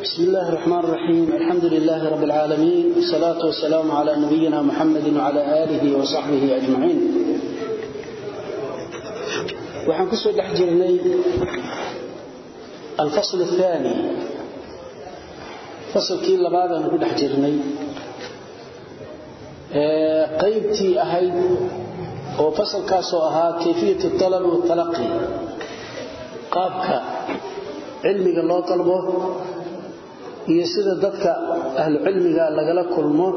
بسم الله الرحمن الرحيم الحمد لله رب العالمين والصلاة والسلام على نبينا محمد وعلى آله وصحبه أجمعين وحن كسو دحجرني الفصل الثاني فصل كي لبعض أن دحجرني قيبتي أهيد وفصل كاسو أها كيفية الطلب والتلقي قابك علمك الله طلبه iyo sida dadka ahlu cilmiga lagala kulmo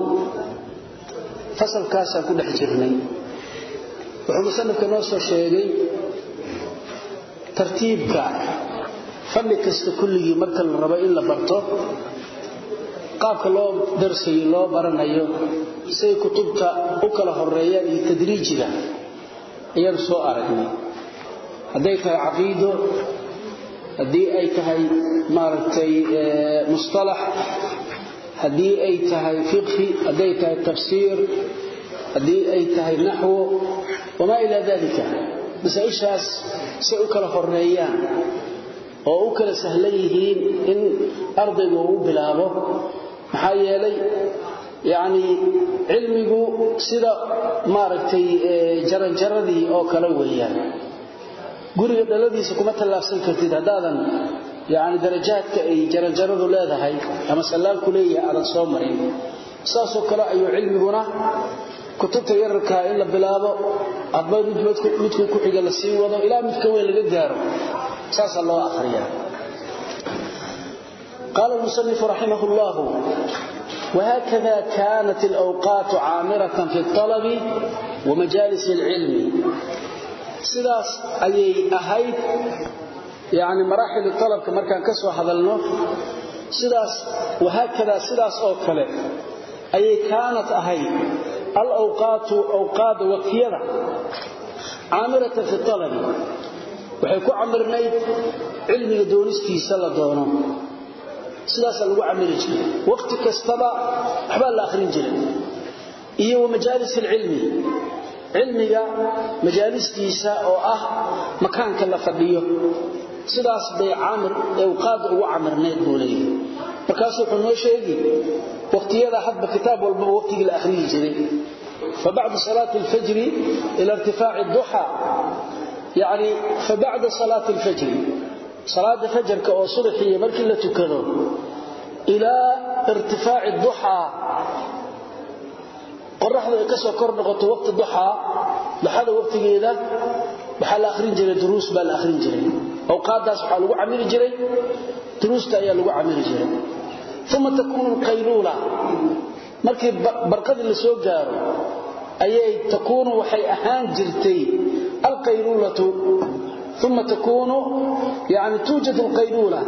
fasalkaasaan ku dhex jirnay. Wuxuu musanifka noo soo sheegay tartiibka fanni kasta kulligii marka la rabo in la barto qaabka loo darsayo loo baranayo say kutubta u kala horeeyaan iyo tadriijiga ayaanu soo aragnay. Hadday tahay caqiido haddii ay tahay maaragtay mustalax. Haddii ay tahay fiqhi hadday tahay tafsiir haddii ay tahay naxwo wamaa ilaa dalika masaa-ishaas say u kala horeeyaan oo u kala sahlan yihiin in ardaygu uu bilaabo. Maxaa yeelay yacni cilmigu sida maaragtay jaranjaradii oo kale weeyaan. Guriga dhaladiisa kuma tallaabsan kartid haddaadan yani darajaadka ay jaranjaradu leedahay ama sallaanku leeyahay aadan soo marin saasoo kale ayuu cilmiguna kutubta yararkaa in la bilaabo hadba midkuu ku xiga la sii wado ilaa midka weyn laga gaaro saasaa loo akhriyaa qaala almusanifu raximah llahu whakada kanat alawqaatu caamiratan fi اطalabi wamajaalis اlcilmi sidaas ayay ahayd yani maraaxil talabka markaan ka soo hadalno sidaas wahaakada sidaas oo kale ayay kaanat ahayd. Alawqaatu awqaada waqtiyada caamiratan fi talabi. Waxay ku camirnayd cilmiga doonistiisa la doono. Sidaasaa lagu camiri jiray. Waqti kastaba waxbaa la akhrin jiray iyo wamajaalis alcilmi. Cilmiga majaalistiisa oo ah makaanka la fadhiyo sidaas bay caamir awqaada ugu camirneed buu leeyahay. Markaas wuxuu noo sheegi waqtiyada hadba kitaab walbaba waqtigii la akhriyi jiray. Fabacda salaati alfajri ila irtifaaci duxa yani fabacda salaati alfajri salaada fajarka oo subaxiiyo markii la tukado ilaa irtifaaci duxaa qoraxdu ay ka kor noqoto waqti duxaa duxada waqtigeeda? Waxaa la akhrin jiray? Duruus baa la akhrin jiray awqaadaas waxaa lagu camiri jiray duruusta ayaa lagu camiri jiray. Uma takuunu alqayluula. Markii barqadii la soo gaaro ayay takuunu waxay ahaan jirtay alqayluulatu. Uma takuunu yani tuujad alqayluula.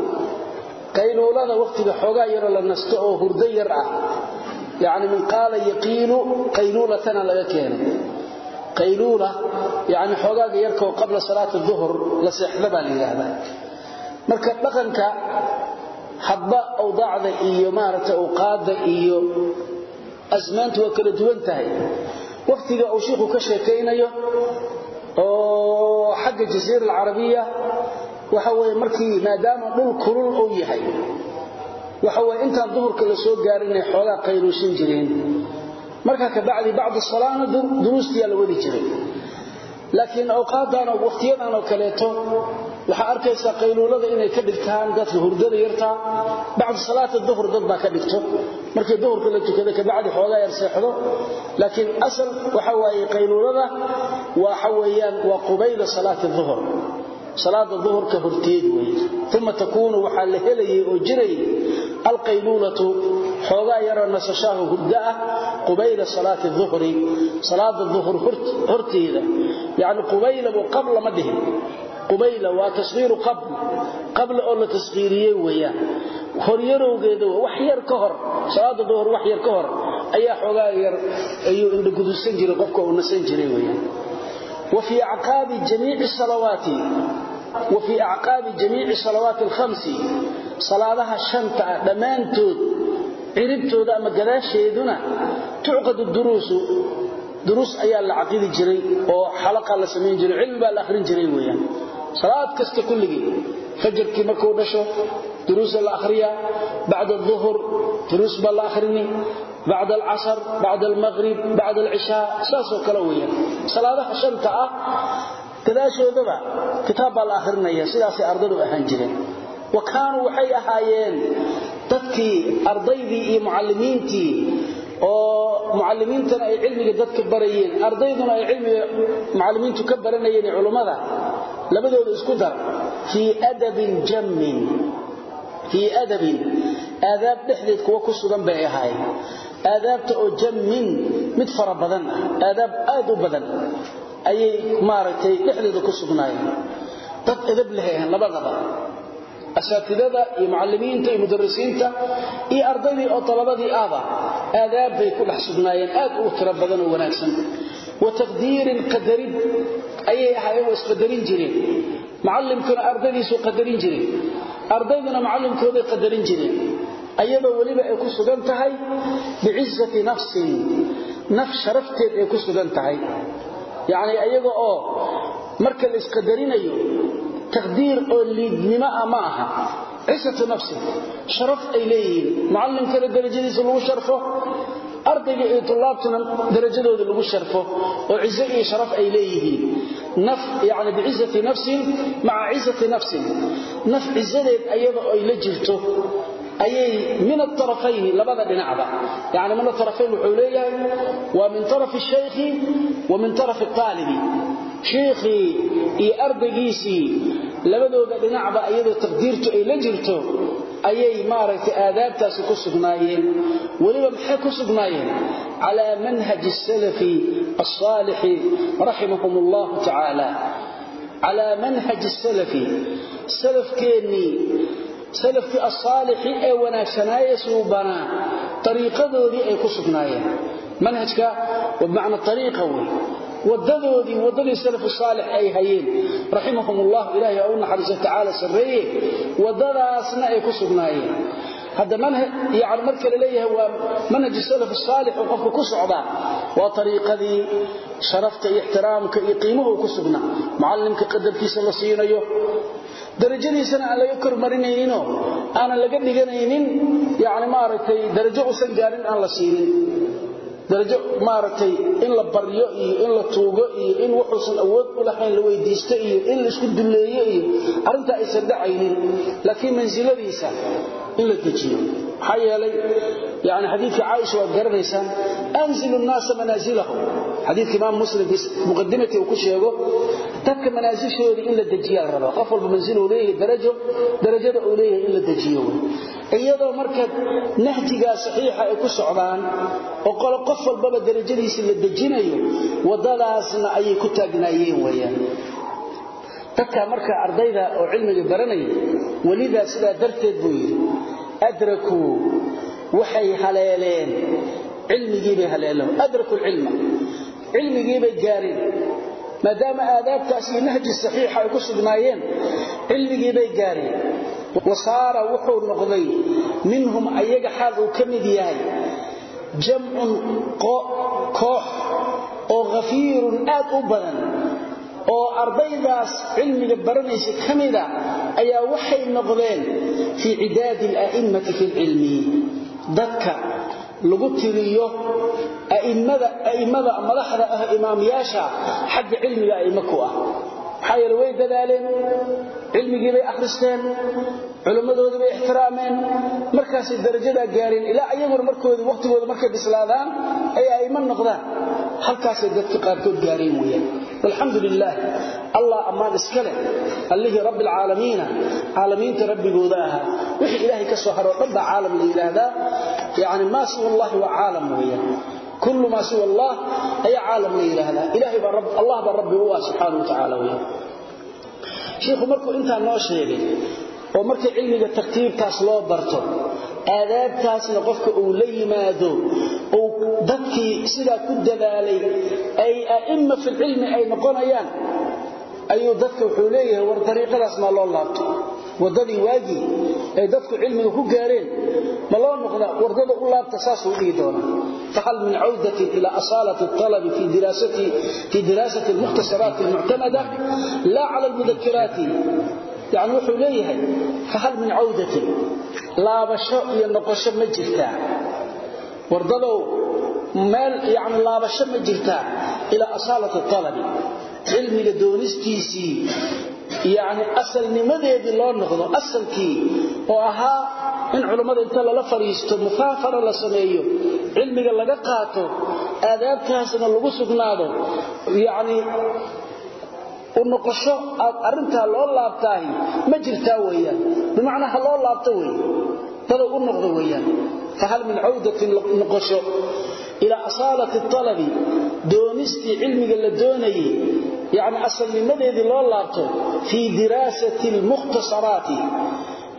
Qayluulada waqtiga xoogaa yaroo la nasto oo hurdo yar ah. Yani min qaala yaqiilu qayluulatana laga keenay qayluula yani xoogaaga yarkoo qabla salaati duhr la seexda baa la yidhaahdaa. Marka dhaqanka hadba awdaacda iyo maaragtay awqaadda iyo asmaantu waa kala duwan tahay. Waqtiga uu shiikhu ka sheekaynayo oo xagga jasiira alcarabiya waxa weye markii maadaama dhul kulul uu yahay waxa way intaan la soo gaarin inay xoogaa qayluushin jireen marka ka bacdi bacdu salaana duruustiyaa la wadi jiray. Laakiin awqaadan oo waqtiyadan oo kaleeto waxaa arkaysaa qayluulada inay ka dhigtaan dadka hurdada yartaa bacdu salaati duhur dad baa ka dhigto. Markii duhurka la tukada ka bacdi xoogaa yar seexdo. Laakiin asal waxa waaye qayluulada waxa weeyaan waa qubayla salaati duhur salaada duhurka horteed wey uma takuunu waxaa la helayay oo jiray alqayluulatu xoogaa yaroo nasashaahu hurdo ah qubayla salaati duhri salaada duhur horteeda yani qubayla qabla ma qubayla waa tashiiru qabl qabla oo la tashiiriyey weeyaan. Horyarowgeeda wax yar ka hor salaada duhur wax yar ka hor ayaa xoogaa yar ayuu indhagudusan jiray qofka uu nasan jiray weeyaan وفي أعقاب جميع الصلوات وفي أعقاب جميع الصلوات الخمس صلاة الشنطة دمانتود عربتود أما قداشيدنا تعقد الدروس دروس أيها العقيد جري وحلقة لسمين جري علم بالآخرين جري ويان صلاة كست كله فجر كي مركو دشو duruusa la akhriyaa bacda aduhur duruus baa la akhrini bacda alcasr bacda almaqrib salaadaha shanta ah gadaashoodaba kitaab baa la akhrinaya sidaasay ardadu ahaan jireen. Wa kaanuu waxay ahaayeen dadkii ardaydii iyo mucallimiintii oo mucallimiintana ay cilmiga dadka barayeen. Ardayduna ay cilmiga mucallimiintu ka baranayeen ee culummada labadooda isku dar. Fii adabin jammin fii adabin aadaab dhexdeed kuwa ku sugan bay ahaayeen aadaabta oo jammin mid fara badan ah aadaab aad u badan ayay maaragtay dhexdeeda ku sugnaayeen. Dad edab leh ahaan labadaba asaatidada iyo mucallimiinta iyo mudarisiinta iyo ardaydii oo talabadii ahba aadaab bay ku dhex sugnaayeen aad u tiro badan oo wanaagsan. Wa taqdiirin qadarid ayay ahaayeen waa isqadarin jireen. Mucallimkuna ardaydiisuu qadarin jireen. Ardayduna mucallimkooday qadarin jireen ayadoo weliba ay ku sugan tahay bicizati nafsin naf sharafteed ay ku sugan tahay. Yacni ayaga oo marka la isqadarinayo taqdiir oo liidnimo ah ma aha. Cisatu nafsin sharaf ay leeyihiin. Mucallimkana darajadiisa lagu sharfo ardayga iyo tulaabtuna darajadooda lagu sharfo oo cizo iyo sharaf ay leeyihiin. Naf yani bicizati nafsin maca cizati nafsin naf cizadeed ayada ay la jirto ayay min aarafayni labada dhinacba. Yani min aarafayn wuxuu leeyahay waa min arafi shaykhi wa min arafi aalibi shiikhii iyo ardaygiisii labadooda dhinacba iyadoo taqdiirtu ay la jirto ayay maaragtay aadaabtaasi ku sugnaayeen. Weliba maxay ku sugnaayeen? Calaa manhaji salafi alsaalixi raximahum allahu tacaala calaa manhaji salafi salafkeennii salafkii asaalixi ee wanaagsanaaye suubanaa ariiqadoodii ay ku sugnaayeen. Manhajka bimacna ariiqa wey wadadoodii wadadii salafu ay hayeen raximahum ullah ilaahay oo u naxariiso tacaala wadadaasna ay ku sugnaayeen hadda yani marka la leeyahay waa manhaj salaf saalix oo qofka ku socdaa. Waa ariiqadii sharafta iyo ixtiraamka iyo qiimuhu ku sugnaa. Mucallimka qadarkiisa la siinayo darajadiisana aan laga kormarinayninoo aanan laga dhiganaynin yani maaragtay darajo usan gaarin aan la siinin. Darajo maaragtay in la baryo iyo in la tuugo iyo in wuxuusan awood u lahayn la weydiisto iyo in la isku dulleeyo iyo arrintaa aysan dhacaynin. Laakiin mansiladiisa in la dejiyo. Maxaa yeelay yani xadiidka caaisha waad garanaysaan anzilu nnaasa manaasilahum xadiidka imaam muslim fi muqadimati uu ku sheego dadka manaasishoodii in la dejiyaa la rabaa. Qof walba mansil uu leeyahay darajo darajada uu leeyahay in la dejiyo. Iyadoo marka nahjigaa saxiixa ay ku socdaan oo qolo qof walbaba darajadiisa la dejinayo wadadaasna ayay ku taagnaayeen weeyaan. Dadka marka ardayda oo cilmiga baranaya welidaa sidaa darteed buu yidhi adrakuu waxay haleeleen cilmigiibay haleeleen adraku lcilma cilmigiibay gaareen maadaama aadaabtaas iyo nahji saxiixa ay ku sugnaayeen cilmigiibay gaareen wasaara wuxuu noqday minhum ayaga xaal uu ka mid yahay jamcun koox oo khafiirun aad u badan oo ardaydaas cilmiga baranaysa ka mida ayaa waxay noqdeen fii cidaadi ala'immati fi lcilmi dadka lagu tiriyo a'immada madaxda ah imaamyaasha xagga cilmiga a'immo ku ah. Maxaa yeele way dadaaleen cilmigii bay akhristeen culimmadoodii bay ixtiraameen markaasay darajadaa gaareen ilaa ayaguna markoodii waqtigooda markay bislaadaan ay a'immo noqdaan. Halkaasay dadka qaarkood gaareen weeyaan walxamdu lilaah allah ammaan iska leh. Allihii rabbi alcaalamiina caalamiinta rabbigooda ahaa wixii ilaahay ka soo haroo dhan baa caalam la yidhaahdaa. Yani maa siwa allahi waa caalam weeyaan kullu maa siwa allah ayaa caalam la yidhaahdaa. Allah baa rabbi u ah subxaana wa tacaala weeyaan shiikhu markuu intaa noo sheegay oo markii cilmiga tartiibtaas loo barto aadaabtaasna qofka uu la yimaado uu dadkii sidaa ku dadaalay ay a'imma filcilmi ay noqonayaan ayuu dadka wuxuu leeyahay war dariiqadaas maa loo laabto. Waddadii waagii ay dadku cilmiga ku gaareen ma loo noqda wardada u laabta saasuu dhihi doonaa. Fahal min cawdatin ila asaalati alabi fi diraasati almukhtasaraati almuctamada laa cala almudakiraati yani wuxuu leeyahay fahal min cawdatin laabasho iyo noqosho ma jirtaa. Wardadow meel yani laabasho ma jirtaa ilaa asaalati talabi. Cilmiga doonistiisii yani asalnimadeedii loo noqdo asalkii oo ahaa in culummada inta lala fadhiisto mufaafara la sameeyo cilmiga laga qaato aadaabtaasna lagu sugnaado yani u noqosho aad arintaa loo laabtaahi ma jirtaa weyaan bimacnaa ha loo laabto wey dadow u noqdo weyaan fahal min cawdatin noqosho ilaa asaalati talabi doonistii cilmiga la doonayay yani asalnimadeedii loo laabto fii diraasati lmukhtasaraati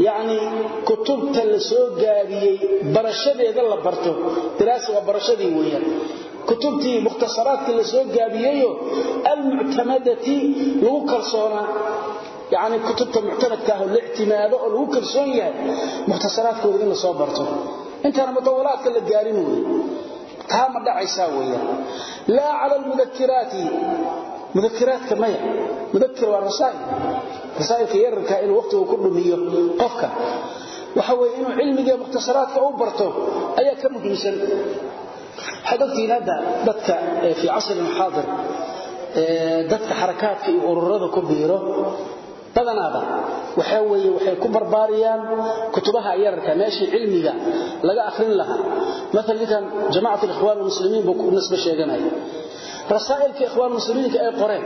yacni kutubta la soo gaabiyey barashadeeda la barto. Diraasa waa barashadii kutubtii mukhtasaraadkii la soo gaabiyeyo almuctamadati lagu kalsoonaa. Yani kutubta muctamadka ah oo la ictimaado oo lagu kalsoon yahay mukhtasaraadkooda in la soo barto. Intaana mudawalaadka la gaarin wey taa ma dhacaysaa weeyaan laa cala almudakiraati mudakiraadka maya. Mudakir waa rasaa'il. Rasaa'ilka yararka inuu waqtigu ku dhumiyo qofka. Ayaa ka muhiimsan waxaad ogtihiin hadda dadka fii casrin xaadir dadka xarakaadka iyo ururada ku biiro badanaaba waxaa weeye waxay ku barbaariyaan kutubaha yararka meeshii cilmiga laga akhrin lahaa. Maala ninkan jamacat alikhwaan almuslimiin buu rasaailka ikhwaan muslimiinka ay qoreen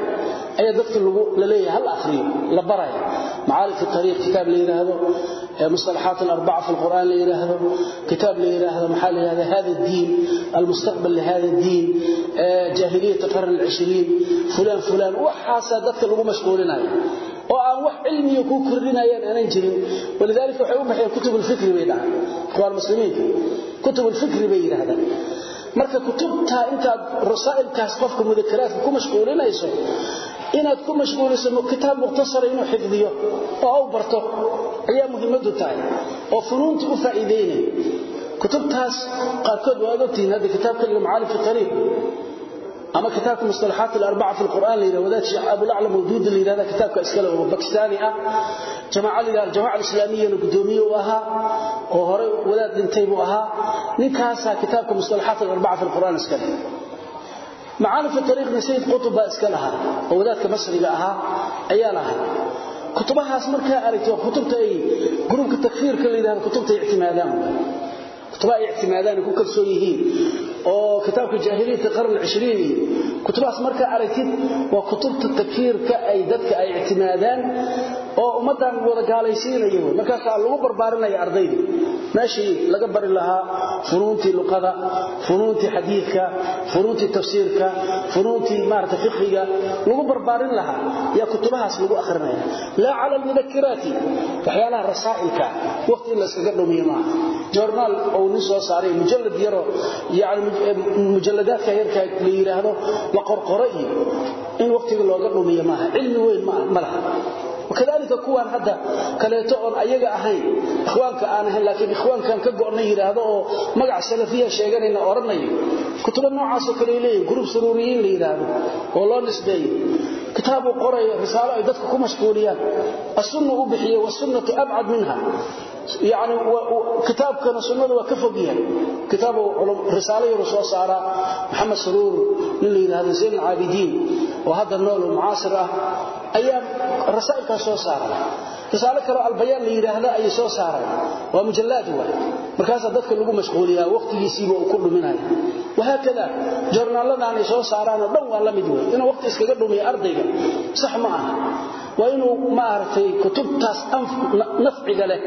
ayaa dadka la leeyahay hal akhriyo la baraya macaalif tariiq kitaab la yiraahdo mustalaxaat alarba'a fi alquran la yiraahdo kitaab la yiraahdo maxaa la yiraahdo hada diin almustaqbal li diin jahiliyat qarn al-20 fulan fulan dadka lagu mashquulinayo oo aan wax cilmiyo ku kordhinayaan aanan jirin. Walidaalika waxay u baxeen kutub al-fikri bay dhahaan ikhwaan muslimiinka kutub al-fikri bay yiraahdaan marka kutubta intaad rasaa'ilkaas qofka mudakaraadka ku mashquulinayso inaad ku mashquuliso kitaab mukhtasar inuu xifdiyo oo uu barto ayaa muhiimadu tahay oo funuunta u faa'iideynay kutubtaas qaarkood waa ogtihiin hadda kitaabka la macaalif tariiq ama kitaabka mustalaxaat al-arba'a fi al-Qur'an la yiraahdo wadaad Sheikh Abu La'la mawduud la yiraahdo kitaabka iskale oo Pakistani ah jamaaca la jamaaca islaamiyya gudoomiye u ahaa oo hore wadaad dhintay buu ahaa ninkaas kitaabka mustalaxaat al-arba'a fi al-Qur'an iskale معارف الطريق نسيد قطب اسكلها وذاتك مصري اها ايا لها كتبها marka aragto kutubta ay gruubka takfiirka la yiraahdo kutubta ictimaadaan kutubta ictimaadaan ku kalsoon yihiin oo kitaabka jaahiliyada qarn 20 kutubtaas marka aragtid waa kutubta takfiirka ay dadka ay ictimaadaan oo ummadan wada gaalaysiinayo markaas lagu barbaarinaya ardayda meeshii laga bari lahaa funuuntii luqada funuuntii xadiidka funuuntii tafsiirka funuuntii maarata fiqiga lagu barbaarin lahaa yaa kutubahaas lagu akhrinaya. Laa cala almudakiraati waxyaalaha rasaa'ilka waqti in la iskaga dhumiyo maaha. Joornaal uu nin soo saaray mujallad yaro yani mujalladaadka yarka la yidhaahdo la qorqoro iyo in waqtiga looga dhumiyo maaha. Cilmi kadalika kuwaan hadda kaleeto oon ayaga ahayn ikhwaanka aan ahayn laakiin ikhwaankan ka go'na yidhaahdo oo magac salafiya sheeganayna odhanayo kutubo noocaasoo kale leeyihiin gruub saruuriyiin la yidhaahdo oo loo nisbeeyo kitaabuu qorayo risaalo ay dadka ku mashquuliyaan. Asunna u bixiye wasunnatu abcad minha yani kitaabkana sunnada waa ka fogyahay kitaab risaalayaru soo saara maxamed saruur nin la yidhaahdo zayn alcaabidiin oo hadda nool oo mucaasir ah ayaa soo saara tusaale kaleo albayaan la yidhaahda ayay soo saareen waa mujallaad waay markaasaa dadka lagu mashquuliyaa wakhtigiisiiba uu ku dhuminayo wahaakada joornaalladaanay soo saaraanoo dhan waa la mid wey inuu wakhti iskaga dhumiyo ardayga sax ma aha. Waa inuu maaragtay kutubtaas nafciga leh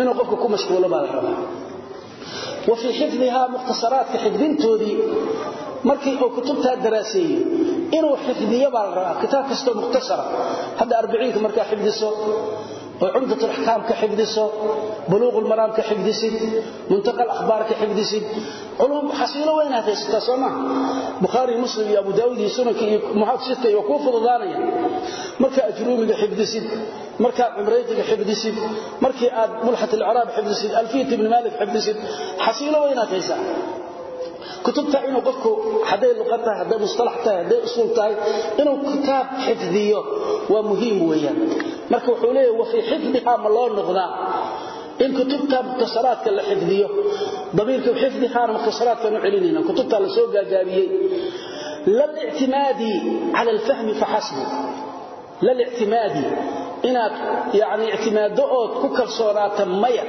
inuu qofka ku mashquulo baa la rabaa. Wa fii xifdihaa mukhtasaraadka xifdintoodii markii uu kutubtaa daraaseeyey inuu xifdiyo baa la rabaa. Kitaab kastoo mukhtasara hadda arbiciinka markaa xifdiso oo cumdat alaxkaam ka xifdiso buluuq ulmaraam ka xifdisid muntaqa alakhbaar ka xifdisid. Culum xasiilo weyn haysataa soo maaha bukhaari muslim iyo abu daawud iyo sunanka iyo muxaad iyo kuu fududaanaya. Markaa ajruumiga xifdisid markaa cumraytiga xifdisid markii aad mulxat alciraab xifdisid alfiyat ibni maalik xifdisid xasiilo weyn haysaa kutubta inuu qofku hadday luqa tahay hadday mustalax tahay hadday usuul tahay inuu kitaab xifdiyo waa muhiim weeyaan marka wuxuu leeyahay wa fii xifdihaa ma loo noqdaa? In kutubta mukhtasaraadka la xifdiyo. Damiirka xifdihaana mukhtasaraadka nu celinayna. Kutubta la soo gaagaabiyey. Lalictimaadi cala alfahmi faxasbu lalictimaadi inaad yani ictimaado ood ku kalsoonaata maya.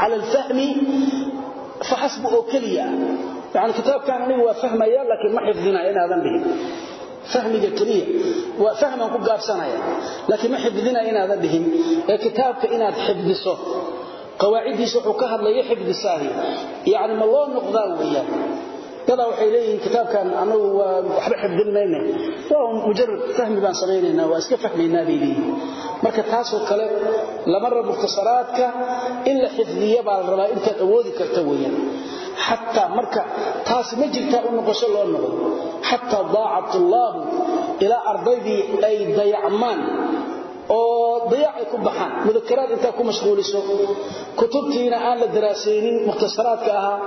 Cala alfahmi faxasbu oo keliya. Yani kitaabkan anigu waa fahmaya laakiin ma xifdinaya inaadan dhihin fahmiga keliya. Waa fahman ku gaabsanaya. Laakiin ma xifdinaya inaadan dhihin. Ee kitaabka inaad xifdiso. Qawaaciddiisa wuxuu ka hadlaya xifdisaahi yani ma loo noqdaa weeyaan dadaa waxay leeyihiin kitaabkan anagu waa waxba xifdin mayna waa mujarad fahmi baan samaynaynaa waa iska fahmaynaa bay leeyihiin marka taasoo kale lama rab mukhtasaraadka in la xifdiya baa la rabaa intaad awoodi karta weeyaan. Xataa marka taasi ma jirtaa u noqosho loo noqdo. Ardaydii ay dayacmaan oo dayac ay ku baxaan mudakaraad intaa ku mashquuliso. Kutubtiina aan la daraasaynin mukhtasaraadka ahaa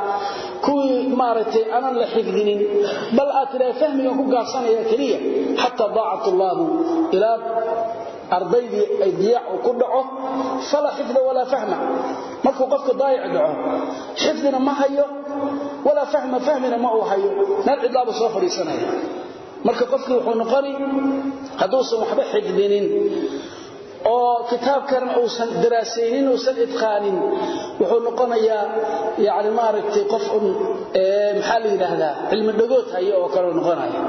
kuwii maaragtay aanan la xifdinin bal aad tidhaha ku gaabsanaya keliya xataa daacat allaahu ilaa ardaydii ay diyaacu ku dhaco falaa xifda walaa fahma. Markuu qofka daayac dhaco xifdina ma hayo walaa fahma fahmina ma uu hayo. Meel cidlaabu soo fadhiisanaya. Marka qofkii wuxuu noqoni hadduusan waxba xifdinin oo kitaabkan uusan daraasaynin uusan idqaanin wuxuu noqonayaa yani maaragtay qof un maxaa la yidhaahdaa cilmi dhagood haya oo kale noqonaya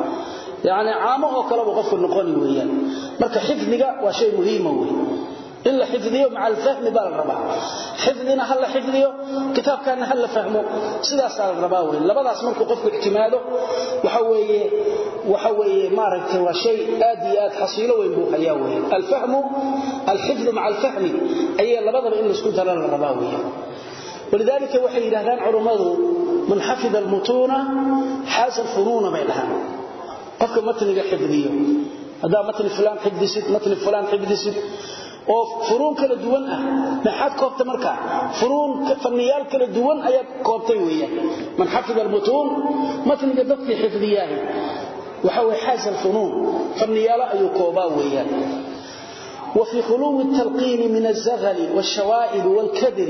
yani caamo oo kaleba qofku noqoni weeyaan. Marka xifdiga waa shay muhiima wey in la xifdiyo maca alfahmi baa la rabaa xifdina ha la xifdiyo kitaabkaana ha la fahmo sidaasaa la rabaa wey labadaas markuu qofku ictimaado waxa weeye waxa weeye maaragtay waa shay aad iyo aad xasiilo weyn buu hayaa wey alfahmu alxifdu maca alfahmi ayaa labadaba in la isku dara la rabaa wey walidaalika waxay yidhahdaan culummadu man xafida almutuuna xaasa alfunuuna bay dhahaan qofka matniga xifdiyo haddaa matni fulaan xifdisid matni fulaan xifdisid oo furuun kala duwan ah maxaad koobtay markaa furuun fanniyaal kala duwan ayaad koobtay weeyaan man xafida almutuun matniga dadkii xifdiyaahi waxa way xaasa alfunuun fanniyaalo ayuu koobaa weeyaan وفي خلو التلقين من الزغل والشوائب والكدر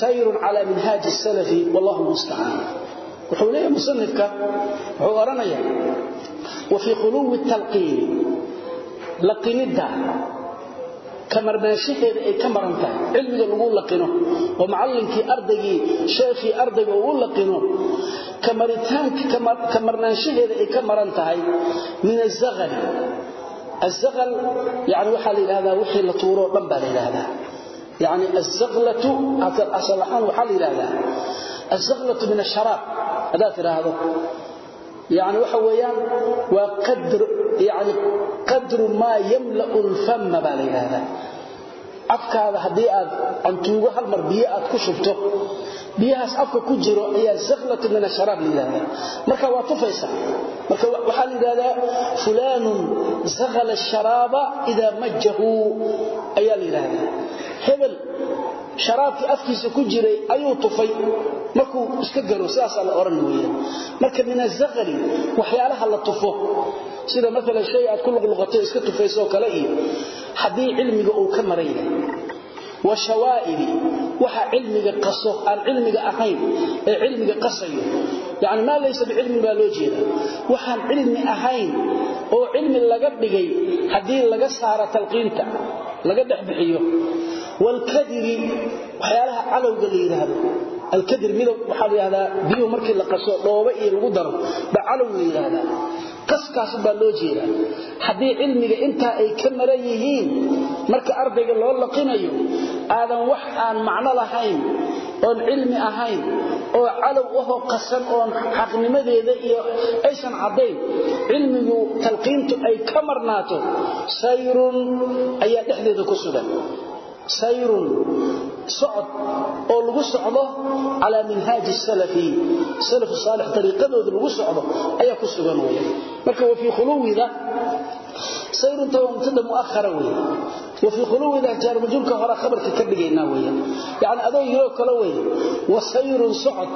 سير على منهاج السلف والله المستعان وحوليه مصنفك وحورنيا وفي خلو التلقين لقين kamarbaanshaheeda ay ka maran tahay. Cilmiga lagu laqino oo macallinkii ardaygii sheekhii ardayga uu laqino kamarnaanshaheeda ay ka maran min azaqali azaqal yani waxaa la yidhahdaa wixii la tuuro dhan baa la yidhaahdaa. Yani azaqlatu asal ahaan waxaa la yidhaahdaa. Azaqlatu min asharaab haddaad tidhaahdo يعني waxa weeyaan waa qadr yani qadru ma yamla'u al-fam baa yiraahdaa afkaada hadii aad antuugo hal mar biyo aad ku shubto biyahaas afka ku jiro ayaa zakhlatu min asharab yiraahdaa marka waa tufaysa marka waxa la yiraahdaa fulanun zakhala ash-sharaba idha majjahu ayaa la yiraahdaa hebel sharaabkii afkiisa ku jiray ayuu tufay. Markuu iska galo sidaas la oran weeyaan. Marka min azqali waxyaalaha la tufo sida mesela shay aad ku luqluqato iska tufayso kale iyo haddii cilmiga uu ka maray. Wa shawaa'ibi waxa cilmiga qaso aan cilmiga ahayn ee cilmiga qasayo yani maa laysa bicilmin baa loo jeedaa. Waxaan cilmi ahayn oo cilmi laga dhigay haddii laga saaro talqiinta laga dhex bixiyo. Waalkadiri waxyaalaha calowga la yidhaahdo alkadir midow waxaa la yidhahdaa biyuhu markii la qaso dhoobe iyo lagu daro baa calow la yidhaahdaa kaskaas baa loo jeedaa. Haddii cilmiga intaa ay ka maran yihiin marka ardayga loo laqinayo aadan wax aan macno lahayn oon cilmi ahayn oo calow ahoo qasan oon xaqnimadeeda iyo aysan cadayn cilmigu talqiintu ay ka marnaato sayrun ayaa dhexdeeda ku sugan sayrun socod oo lagu socdo ala minhaaj salaf salaf salih tariiqadooda lagu socdo ayaa ku sugan weeye. Marka wa khuluwida sayrun tawamtada muakhara weeye. Wa fi khuluwida jar majulka hore khabarka ka dhigayna weeye. Yaani adoo yiro kala weeye wa sayrun socod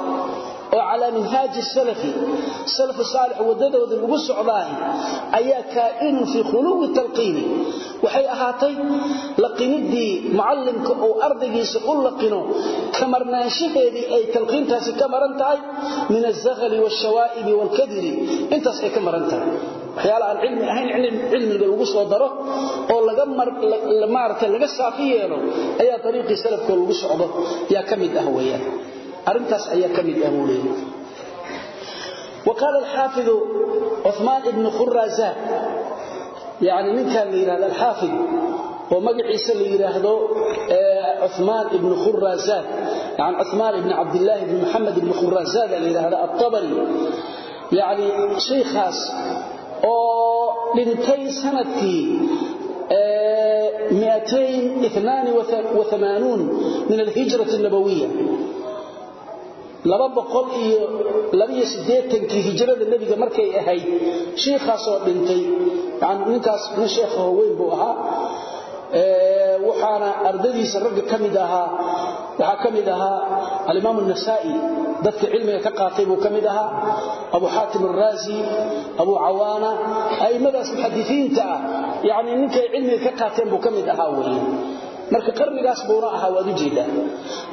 oo ala minhaaj salaf salaf salih wadadooda lagu socdaahay ayaa kaa'in fi khuluwi talqiini waxay ahaatay laqinidii muallimka oo ardaygiisa u laqino kamarnaanshaheedii ay talqiintaasi ka maran tahay min az-zaghli wash-shawa'ib wal-kadri intaas ay ka maran tahay waxyaala aan cilmi ahayn cilmiga lagu soo daro oo laga maartay laga saafi yeelo ayaa tariiqii salafka lagu socdo yaa kamid ah weeyaan arintaas ayaa kamid ah weeyaan وقال الحافظ عثمان بن خرازان yani ninkan la yidhahdo alxaafid oo magaciisa la yidhaahdo cumaan ibn khurasaan an cumaan ibn cabdilaahi ibn muxamed ibn khurasada la yidhahda atabari yani shaykhaas oo dhintay sannadkii min alhijra nabawiya laba boqol iyo labiyo siddeetankii hijrada nebiga markay ahayd shiikhaasoo dhintay yani ninkaas nin sheekhaho weyn buu ahaa waxaana ardadiisa ragga ka mid ahaa waxaa ka mid ahaa alimaam النasaa'i dadka cilmiga ka qaatay buu ka mid ahaa abu xaatim الraazi abu cawaana a'immadaas muxadisiinta ah yani ninkay cilmiga ka qaateen buu ka mid ahaa weeye marka qarnigaas buuna ahaa waad u jeedaa.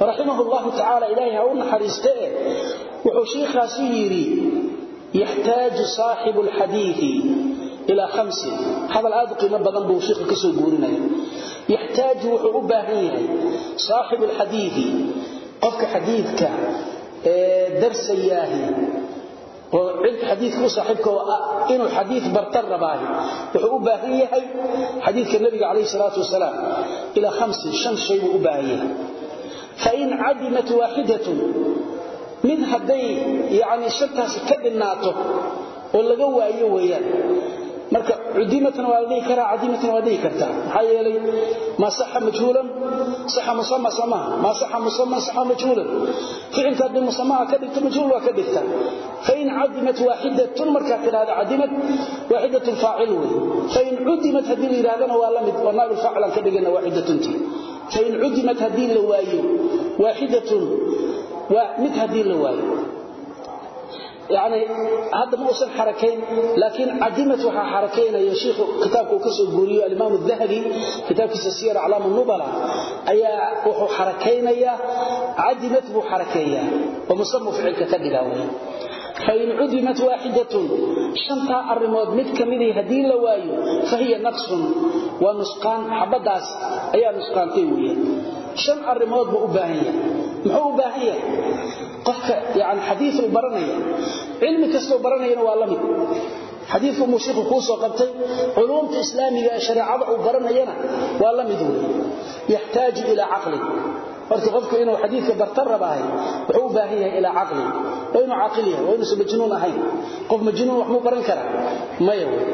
Raximahullahu tacaala ilaahay ha u naxariiste wuxuu shiikhaasi yidhi yaxtaaju saaxibu alxadiidi ilaa khamsin hadal aad u qiimo badan buu shiikha ka soo guurinaya yaxtaaju wuxuu u baahan yahay saaxibu alxadiidi qofka xadiidka darsayaahi oo xadiidka u saaxiibka inuu xadiid bartan rabaahi wuxuu u baahan yahay xadiidka nabiga calayhi salaatu wasalaam ilaa khamsin shan shay buu u baahan yahay. Fain cadimat waaxidatun mid hadday shantaasi ka dhinnaato oo laga waayo weeyaan marka cudimatna waa la dhihi karaa cadimatna waa dhihi kartaa. Maxaa yeelay maa saxa majhuulan saxa musama samaha. Maa saxa musaman saxa majhuulan. Ficilka haddii musamaha ka dhigto majhuul waa ka dhigta. Fain cadimat waaxidatun markaa tidhahda cadimat waaxidatun faacil wey fain cudimat haddii la yidhahdana waa la mid oo naabul faacilan ka dhigana waaxidatunti fain cudimat haddii la waayo waaxidatun waa mid haddii la waayo yani hadda ma usan xarakayn laakiin cadimat waxaa xarakaynaya shiikhu kitaabka uu ka soo guuriyo alimaam dahabi kitaabkiisa siyar aclaam nubala ayaa wuxuu xarakaynayaa cadimat buu xarakeeyaa oo musamu ficilka ka dhigaa wey fain cudimat waaxidatun shantaa arrimood mid ka midii haddii la waayo fa hiya naqsun waa qofka yani xadiid uu baranaya cilmi kastoo baranayana waa la mid. Xadiidku muu shiiku kuu soo qabtay culuumta islaamiga ee shareecada uu baranayana waa la mid wey yaxtaaju ilaa caqli. Horta qofku inuu xadiidka bartan rabaahay wuxuu u baahan yahay ilaa caqli. Waa inuu caqil yahay waa inuusan majnuun ahayn. Qof majnuun wax muu baran karaa maya wey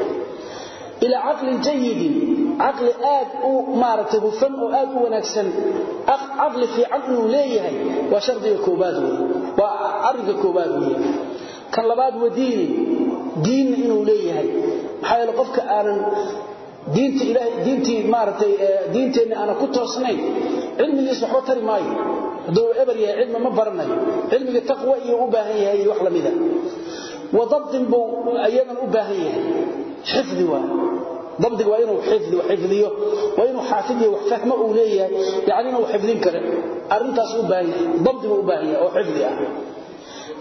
ila caqlin jayidin caqli aad u maaragtay hufan oo aad u wanaagsan. Caqli fiican inuu leeyahay waa shardiga koobaad wey waa arrinka koobaad wey kan labaad wadiinin diinna inuu leeyahay. Maxaa yeele qofka aanan diinta ilaahay diintii maaragtay diinteenna aanan ku toosnayn cilmigiisa waxba tari maayo. Hadduu eber yahay cilmi ma baranayo. Cilmiga taqwa iyo u baahan yahay iyo xifdi waa. Dabdiga waa inuu xifdi xifdiyo waa inuu xaafidiyo wax fahmo uu leeyahay yani inuu xifdin karo. Arintaas u baahan yahay dabdiga u baahan yahay oo xifdi ah.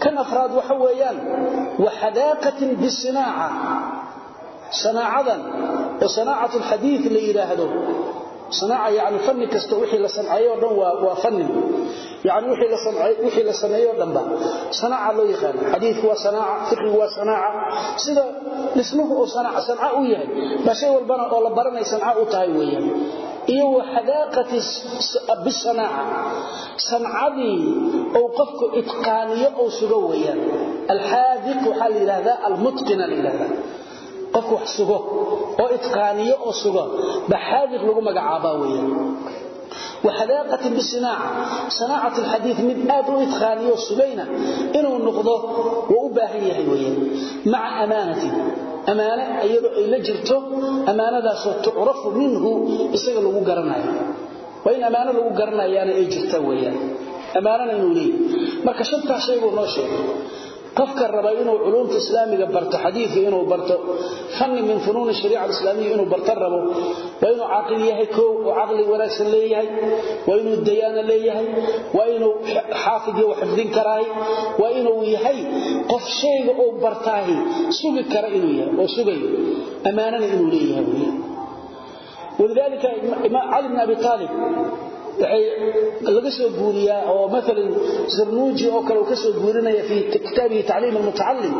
Kan afraad waxa weeyaan wa hadaaqatin bisinaaca. Sanaacadan oo sanaacatu alxadiid la yiraahdo sanaaca yani fanni kasta wixii la sancayo dhan waa waa fanni. Yani wixii la sancayo wixii la sameeyo dhanba sanaaca loo yaqaan. Xadiidku waa sanaaca fiqhigu waa sanaaca sida dhismuhu oo sanaaca sanca u yahay ba shay walbana oo la baranay sanca u tahay weeyaan. Iyo hadaaqati bisanaaca sancadii oo qofku itqaaniyo oo sugo weeyaan. Alhaadiq waxa la yiraahdaa almutqina la yiraahdaa qofku wax sugo oo itqaaniyo oo sugo baxaadiq lagu magacaabaa weeyaan وحلاقة بالصناعة صناعة الحديث من آد إتخاني وسبينة إنه النقضة وأباهية حيوية مع أمانة أمانة أيضا إلا جرته أمانة ذا تعرف منه إساق لغو قرنايا وإن أمانة لغو قرنايا أنا أي جرته ويا أمانة إنه لي مركا شبتا شيء ونوشي qofka raba inuu culuumta islaamiga barto xadiiska inuu barto fanni min funuun shariica alislaamiya inuu barto rabo waa inuu caqli yahay koow oo caqli wanaagsan leeyahay waa inuu dayaana leeyahay waa inuu xaafid iyo xifdin karaahi waa inuu yahay qof shayga uu bartaahi sugi kara inuu yahay oo sugayo ammaanana inuu leeyahay. Welidaalica cali bn abi aalib laga soo guuriyaa oo maalan sarnuuji oo kale uu ka soo guurinaya fi kitaabihi tacliim almutacallim.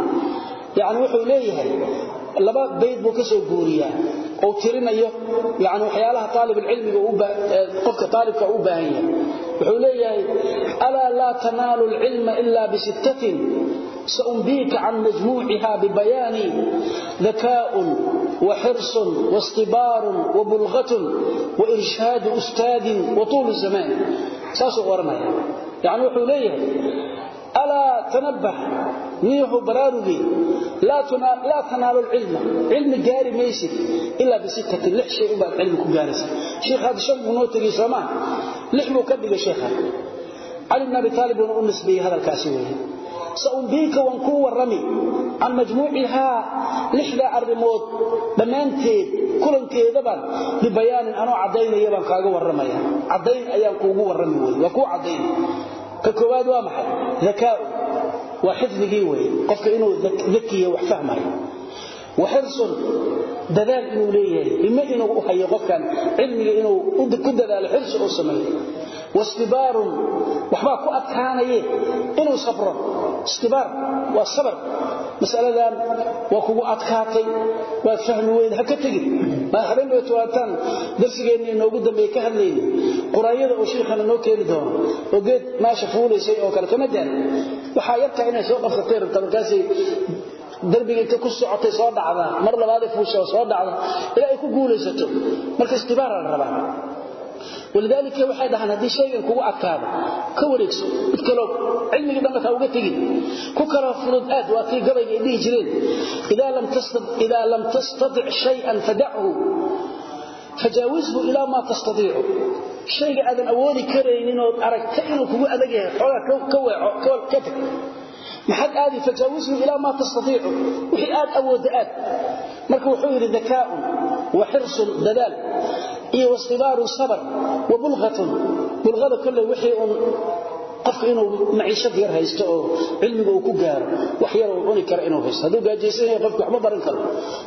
Yani wuxuu leeyahay laba bayd buu ka soo guuriyaa oo tirinayo yani waxyaalaha taalib ilmiga qofka taalibka u baahan yahay. Wuxuu leeyahay alaa laa tanaalu alcilma ila bisittatin سأنبيك عن مجموعها ببيان ذكاء وحرص واصطبار وبلغة وإرشاد أستاذ وطول الزمان ساسو ورمايا يعني وحو ليه ألا تنبه نيحو برارغي لا تنال, لا تنال العلم علم جاري ميسي إلا بستة لح شيء بعد علمك جارس شيخ هذا شنق نوتري سماه لحمه كبق شيخا علي بن أبي طالب ونقول به هذا saumbiika waan kuu warrami. Can majmuucihaa lixdaa arrimood dhammaanteed kulankeedabaan bibayaanin anoo caddaynaya baan kaaga warramaya. Caddayn ayaan kuugu warrami wey waa kuu caddayn. Ka koowaad waa maxay? Dakaa'u waa xifdigii weye qofka inuu dakiya wax fahmayo wa xirsun dadaal inuu leeyahay. Ku dadaalo xirsi uu wastibaarun waxbaa ku adkaanaye inuu sabro istibaar waa sabr masaladan waa kugu adkaatay waad fahmi weyd ha ka tegin maa habeen dhoweyt waataan darsigeenni inoogu dambeeye ka hadlayna quraanyada oo shiikhana noo keeni doono oo geed meesha fuulaysay darbiga inta ku socotay soo dhacdaa mar labaadee fuusha soo dhacda ilaa ay ku guulaysato marka istibaara la rabaa walidaalika waxay dhahaan haddii shaygan kugu adkaado ka wareegso mid kaloo cilmigii dhanna kaa uga tegin ku kaloo fudud aad waa tii gabayga ay dhihi jireen. Idaa lam tastadic shayan fadachu fajaawizhu ilaa maa tastaiicu shayga aadan awoodi karaynin ood aragta kugu adag yahay xoogaa ka tag. Maxaad aadi fajaawizhu ilaa maa iyo wasibaaru sabr wa bulghatun bulghada kullu wixii un qofka inuu maciishad yar haysto oo cilmiga uu ku gaaro wax yar uu cuni karo inuu haysto. Haduu gaajeysan yahay qofka waxba baran karo.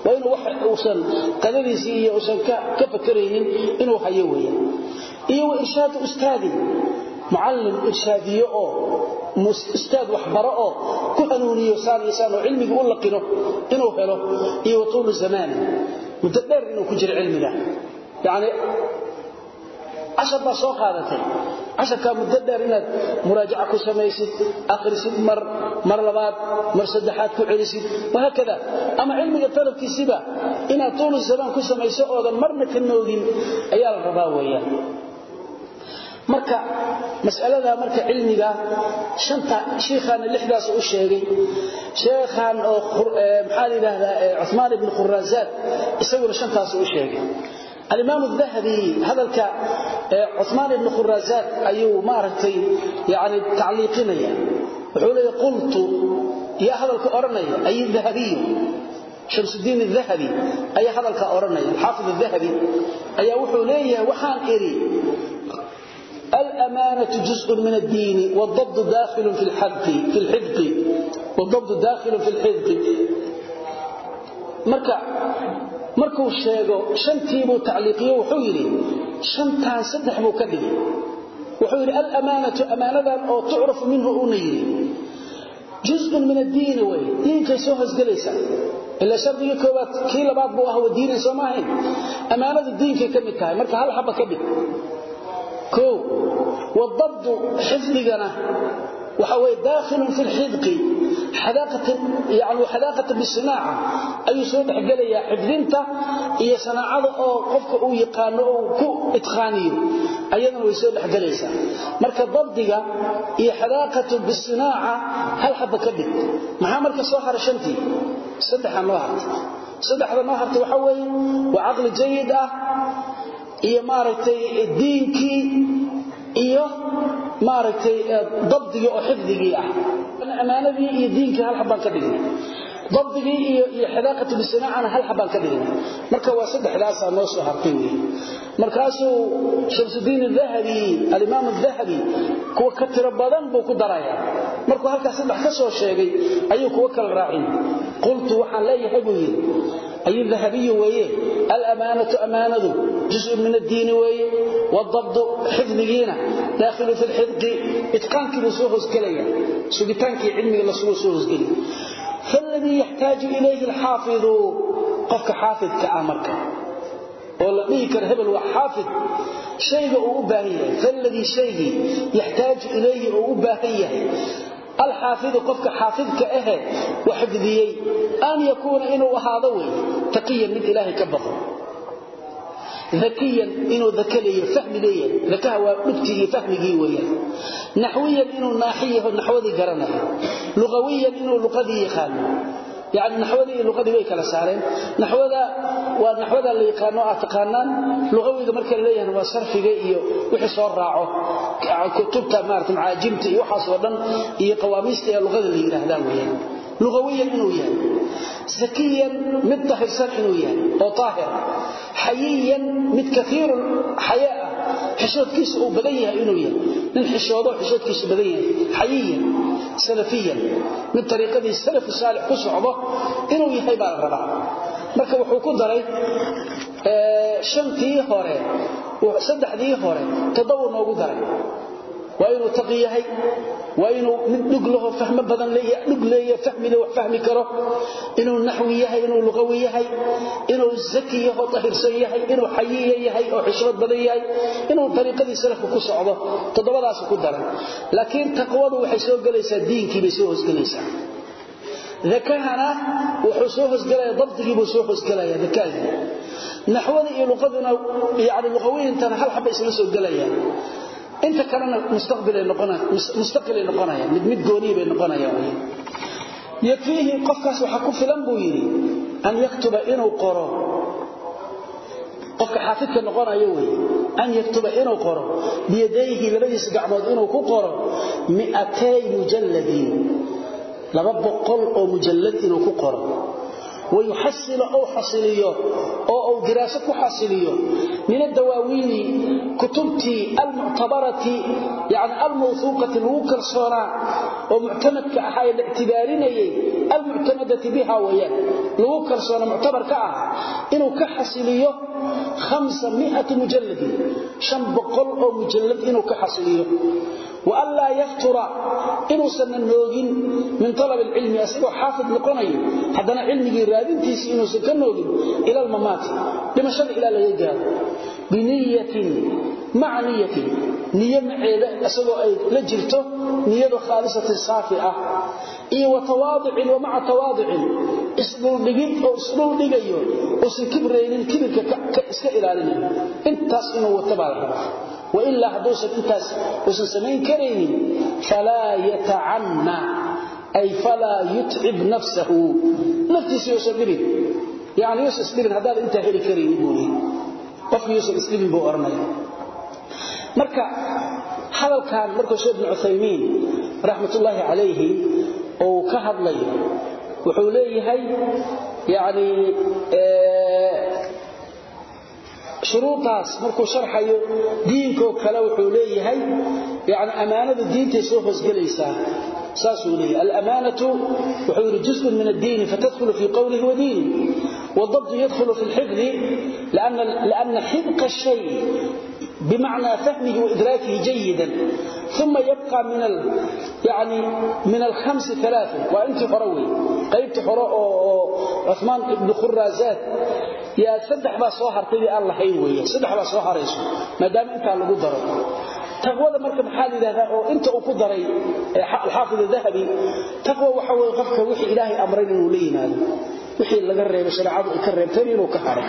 Waa inuu wax uusan qadadiisi iyo uusan ka ka fakaraynin inuu hayo weeyaan iyo wa irshaad ustaadi. Muallim irshaadiyo oo ustaad wax baro oo ku hanuuniyo saan iyo saan oo cilmiga u laqino inuu helo iyo tuul zaman muddo dheer inuu ku jiro cilmiga yani cashar baa soo qaadatay. Casharkaa muddo dheer inaad muraajaca ku samaysid akhrisid mar mar labaad mar saddexaad ku celisid wahaakada ama cilmiga talabkiisiba inaad tuulu zamaan ku samayso oodan marna ka noogin ayaa la rabaa weeyaan. Marka masaladaa marka cilmiga anta shiikhaana lixdaas u sheegay. Sheekhan oo eh, maxaa la الإمام الذهبي هذا الك عثمان بن خرازات أيو مارتي يعني تعليقنا وحولي قلت يا هذا الكأرنية أي الذهبي شمس الدين الذهبي أي هذا الكأرنية الحافظ الذهبي أي وحولي وحان إري الأمانة جزء من الدين والضبط داخل في الحذق في الحذق والضبط داخل في الحذق مركع markuu sheego shantii buu tacliiqiyo wuxuu yiri shantaan saddex buu ka dhigay. Wuxuu yiri al-amaanatu amaanadan oo tu'raf minhu unayri juzء min ad-din way diinka soo hasgalaysa ila shardiga koobaad kii labaad buu ahaa diin soo ma ahayn. Amaanada diinka ka mid tahay marka hal xaba ka dhig. Koo wadabd xifdigana waxaweye daakhilu fi lxidqi xadaaqata bisinaaca ayuu soo dhexgelayaa xifdinta iyo sanaacada oo qofka uu yaqaano ou ku itqaaniyo ayadana way soo dhexgelaysaa marka dabdiga iyo xadaaqatu bisinaaca hal xaba ka dhig. Maxaa marka soo hara shantii? Saddexda noo harta saddexda noo harta waxaa weeye waa caqli jayid ah iyo maaragtay diinkii dabdiga oo xifdigii ah. Amaanadii iyo diinkii hal xabaan ka dhignay dabdigii iyo iyo xadaaqatu lisanaacana hal xabaan ka dhignay marka waa saddexdaasaa noo soo hartay wey markaasuu shamsudiin adahabi alimaam adahabi kuwa ka tiro badan buu ku darayaa. Markuu halkaas saddex ka soo sheegay ayuu kuwa kala raacin qultu waxaan leeyahay buu yidhi. Ay dahabiyu weeye alamaanatu amaanadu juzun min addiini weeye wadabdu xifdigiina daakhilu fi lxidqi itqaankii buu soo hoosgelaya sugitaankii cilmiga lasuguu soo hoosgeli faladii yaxtaaju ilayhi alxaafidu qofka xaafidka ah marka oo la dhihi karo hebel waa xaafid shayga uu u baahan yahay faladii shaygii yaxtaaju ilayhi uu u baahan yahay alxaafidu qofka xaafidka ahe wa xifdiyey an yakuuna inuu ahaado wey taqiyan mid ilaahay ka baqo akiyan inuu daka leeya fahmi leeyahay dakaha waa dhugtii iyo fahmigii weeyaan. Naxwiyan inuu naaxiyaho naxwadii garanayo. Luqawiyan inuu luqadii yaqaano. Yani naxwadii iyo luqadii way kala saareen. Naxwada waa naxwada la yaqaano aad taqaanaan luqawiga marka la leeyahay waa sarfiga iyo wixii soo raaco. Kutubta maarata macaajimta iyo waxaas oo dhan iyo qawaamiista ee luqada luqawiyan inuu yahay zakiyan mid tahirsan inuu yahay oo taahir xayiyan mid kaiiru xayaa ah xishoodkiisa uu badan yahay inuu yahay nin xishoodo xishoodkiisa badan yahay xayiyan salafiyan mid ariiqadii salafu saalix ku socdo inuu yahay baa la rabaa marka wuxuu ku daray daray waa inuu taqi yahay waa inuu mid dhug laho fahmo badan dhug leeya fahmile wax fahmi karo. Inuu naxwi yahay inuu luqawi yahay inuu zaki yaho tahirsan yahay inuu xayiya yahay oo xishmad badan yahay inuu dariiqadii salafka ku socdo toddobadaas ku daray laakiin taqwadu waxay soo gelaysaa diinkii bay soo hoosgelaysaa dakahana wuxuu soo hoosgelaya dabdigii buu soo hoosgelaya dakaagii naxwada iyo luqaduna yani luqawiyintana hal xaba isla soo gelayaan inta kalena mustaqbilay noqonayaan mid mid goonii bay noqonayaan yakfiihi qofkaas waxaa ku filan buu yidhi an yaktuba inuu qoro. Qofka xaafidka noqonayo wey. An yaktuba inuu qoro. Biyadayhi labadiisa gacmood inuu ku qoro miatay mujalladin laba boqol oo mujallad wayuxasila ou xasiliyo oo uu diraaso ku xasiliyo. Min adawaawiini kutubtii almuctabarati yani almawhuuqati lagu kalsoonaa oo muctamadka ahaa ee la ictibaarinayay almuctamadati biha weyaan lagu kalsoona muctabarka ah inuu ka xasiliyo mujalladin an boqol oo mujallad inuu ka xasiliyo waan laa yaftura inuusanna noogin min alab alcilmi asagoo xaafid noqonayo haddana cilmigii raadintiisii inuusan ka noogin ila almamaati dhimashada ilaa laga gaaro biniyatin maca niyatin niyo maceeda isagoo ay la jirto niyado khaalisatin saafi ah iyo wa tawaadicin wa maca tawaadicin isdhuldhigid oo isdhuldhigayo uusan kibraynin kibirka iska ilaalinayo uusan samayn karaynin falaa yatacanna ay falaa yutcib nafsahu naftiisa yuusan dhibin yani yuusan isdhibin haddaad intaa heli karaynin buu leey qofki yuusan isdhibin buu odhanaya marka hadalkan markuu sheekh ibnu cuthaymiin raxmatullaahi calayhi uu ka hadlayo wuxuu leeyahay yani shuruudaas markuu sharxayo diinkoo kale wuxuu leeyahay yani ammaanadu diintay soo hoosgelaysaa saasuu leeyahy alamaanatu wuxuu yidhi juzun min addiini fatadkhulu fii qowlihi wa diini wاdabdu yadkhulu fi اlxifdi liana xibqa shay bmacnى fahmihi waidraakihi jayida uma yabqa min alhamsi aa waa intii hore wey qaybtii hore oo cumaan ibnu khuraazaad yaa saddex baa soo hartaydii aan lahayn wey saddex baa soo harayso maadaama intaa lagu daro taqwada marka maxaa la yidhahdaa oo inta uu ku daray alxaafid dahabi taqwa waxa weye qofka wixii ilaahay amrayn inuu yimaado wixii laga reebay shareecadu ay ka reebteen inuu ka haray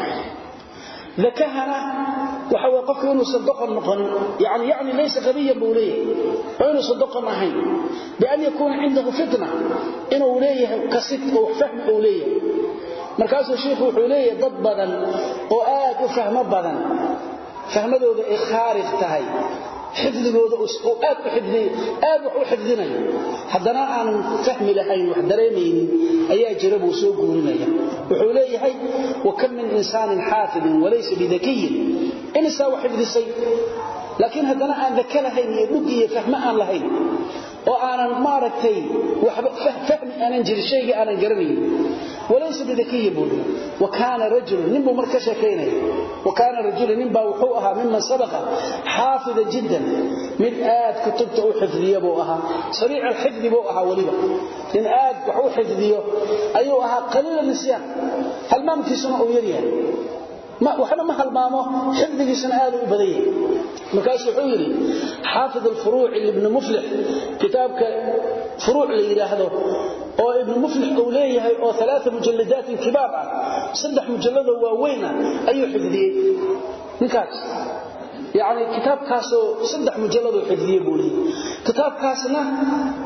dakahana waxa way qofku inuusan doqon noqonin yani laysa qabiyan buu leeyahay oo inuusan doqon ahayn bian yakuuna cindahu fitna inuu leeyahay kasid oo wax fahmi uu leeyahay markaasuu shiikhu wuxuu leeyahay dad badan oo aad u fahmo badan fahmadooda ay khaarig tahay xifdigooda aad wax u xifdinayo haddana aanan fahmi lahayn wax dareemaynin ayaa jira buu soo guurinaya wuxuu leeyahay wa kam min insaanin xaafidin walaysa bidakiyin. Insaa wax xifdisay laakiin haddana aan daka lahayn iyo dhug iyo fahmo aan lahayn oo aanan maaragtay waxba fahmi aanan jirin shayga aanan garanayn walaysa bidakiyi buu wa kaana rajulun nin buu marka sheekaynaya wa kaana rajulun nin baa wuxuu ahaa miman sabaqa xaafida jiddan. Mid aad kutubta u xifdiya buu ahaa. Sariic alxifdi buu ahaa weliba. Nin aad wax u xifdiyo ayuu ahaa qaliila nisyaan halmaamkiisuna uu yaryahay waxna ma halmaamo xifdigiisana aad u badan yahay. Markaas oo ibn muflix uu leeyahay oo alaaa mujalladaatin kibaar ah saddex mujalladoo waaweyn ah ayuu xifdiyey. Ninkaas yani kitaabkaasoo saddex mujalladoo xifdiye buu leeyahy kitaabkaasna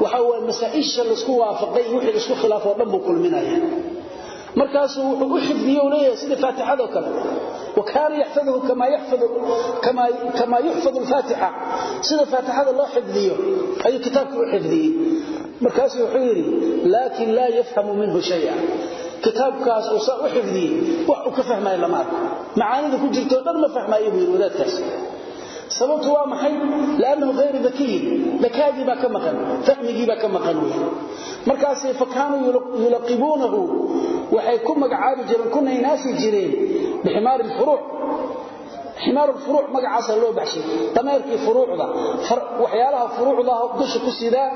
waxa waye masaa-isha la isku waafaqay wixii isku khilaafoo markaasuu wuxuu u xifdiye u leeyahay sida faatixadoo kale. Wa kaana yaxfaduhu kama yuxfadu alfaatixa sida faatixada loo xifdiyo ayuu kitaabkii u xifdiyey. Markaasuu wuxuu yidhi laakin laa yafhamu minhu shaya. Kitaabkaas uu saa u xifdiyey wax uu ka fahmaayo lama arko. Macaanida ku jirtoo dhan ma fahmaayo buu yidhi wadaadkaas sababtu waa maxay? Laanahu ghayr dhakiy dhakaadi ba ka maqan. Fahmigi ba ka maqan markaas fakaanu yulaqibunahu waxay ku magacaabi jireen kuna jireen biximar ximaarufuruuc magacaasa loo baxshay. Dameerkii furuucda. Waxyaalaha furuucda dusha ku sidaa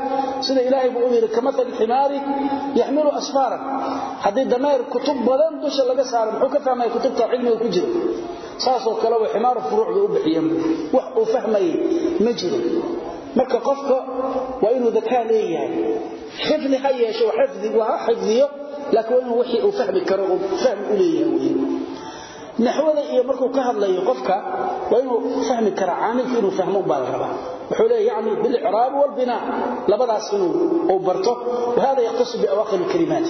sida ilaahay buu u yiri kamaali ximaari yaxmilu asfaaran haddii dameer kutub badan dusha laga saaro muxuu ka fahmaya kutubta cilmiga ku jira? Saasoo kale way ximaaru furuuc bay u bixiyeen. Wax uu fahmayey ma jiro. Marka qofka waa inuu dakaa leeyahay. Xifdi ha yeesho xifdigu ha xifdiyo laakiin waa naxwada iyo markuu ka hadlayo qofka waa inuu fahmi kara caamilka inuu fahmo baa la rabaa. Wuxuu leeyahay yani bil i'raab wal binaa labadaas inuu uu barto. Wahada yaqtasu bi awaqil kalimaat.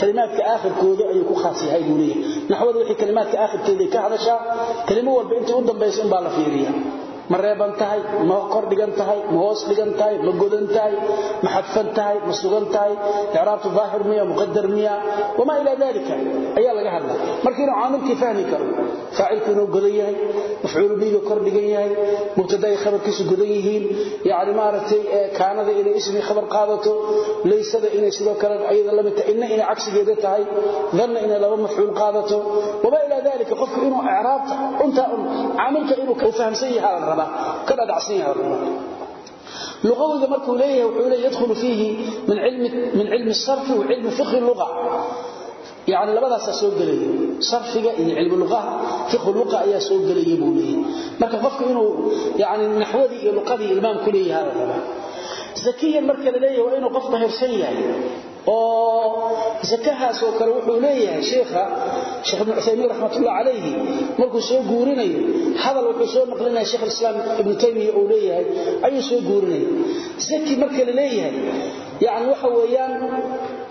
Kalimaadka aakhirkooda ayuu ku khaas yahay buu leeyahay. Naxwada wixii kalimaadka aakhirkeeda ka hadashaa kalimo walba inta u dambayso in baa la fiiriyaa ma reeban tahay ma kor dhigan tahay ma hoos dhigan tahay ma godan tahay ma xadfan tahay ma sugan tahay. I'raabtu zaahir miya muqaddar miya wama ila dalika ayaa laga hadlaa markii inuu caamilkii fahmi karo faacilku inuu godan yahay mafcuul bihi kor dhigan yahay mubtada ay khabarkiisu godan yihiin yaani maaragtay kaanada inay ismi khabar qaadato leysada inay sidoo kale ayada la mid inna inay cagsigeeda tahay dhanna inay laba mafcuul qaadato. Wama ila dalika qofku inuu i'raabta unta caamilka inuu aba ka dhadhacsan yahay luqawga markuu leeyahay wuxuu leeyahay yadkhulu fiihi min cilmi min cilmi sarfi wa cilmi fiqhi luqa. Yani labadaasa soo gelaya sarfiga iyo cilmi luqaha fiqhu luqa ayaa soo gelaya buu leeyahay. Marka qofku inuu yani naxwadii iyo luqadii ilmaam ku leeyahay la rabaa zakiyan marka la leeyahay waa inuu qof dahirsan yahay oo zakahaas oo kale wuxuu leeyahay sheekha sheekh ibn Uthaymeen rahmatullah alayhi markuu soo guurinayo hadal wuxuu soo naqlinaya sheekh islaam ibn Taymiyyah oo leeyahay ayuu soo guurinaya zaki marka la leeyahay yaani waxa weeyaan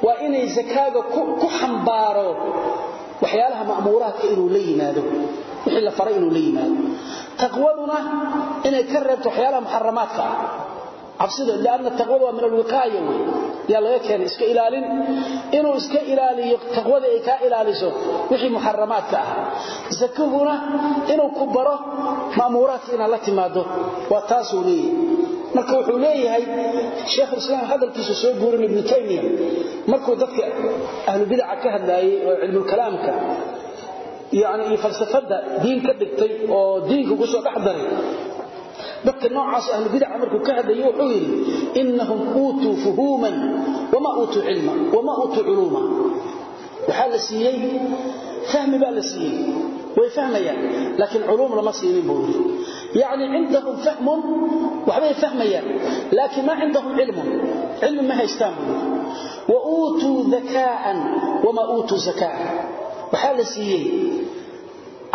waa inay zakaaga ku xambaaro waxyaalaha ma'muuraadka inuu la yimaado wixii la faray inuu la yimaado. Taqwaduna inay ka reebto waxyaalaha muharramaadka ah cabsida laana taqwada waa min alwiqaaya wey yaa laga iska ilaalin. Inuu iska ilaaliyo taqwada ay ka ilaaliso wixii muharramaadka ah. Zakahuna inuu ku baro ma'muuraadka inaad la timaado waa taasuu marka wuxuu leeyahay sheekh islaam hadalkiisu soo guurin ibn taymiya. Markuu dadka ahlu bidca ka hadlaayay oo cilmu kalaamka yaani iyo falsafada diin ka dhigtay oo diinka ku soo dhaxdaray dadka noocaas ahlu bidaca markuu ka hadlayo wuxuu yidhi innahum uutuu fuhuuman wamaa uutuu cilma wamaa uutuu culuuma. Waxaa la siiyey fahmi baa la siiyey way fahmayaan laakiin culuum lama siinin buu yidhi. Yacni cindahum fahmun waxbay fahmayaan laakiin maa cindahum cilmun cilmi ma haystaan buu yidhi. Wa uutuu dakaa'an wamaa uutuu zakaa waxaa la siiyey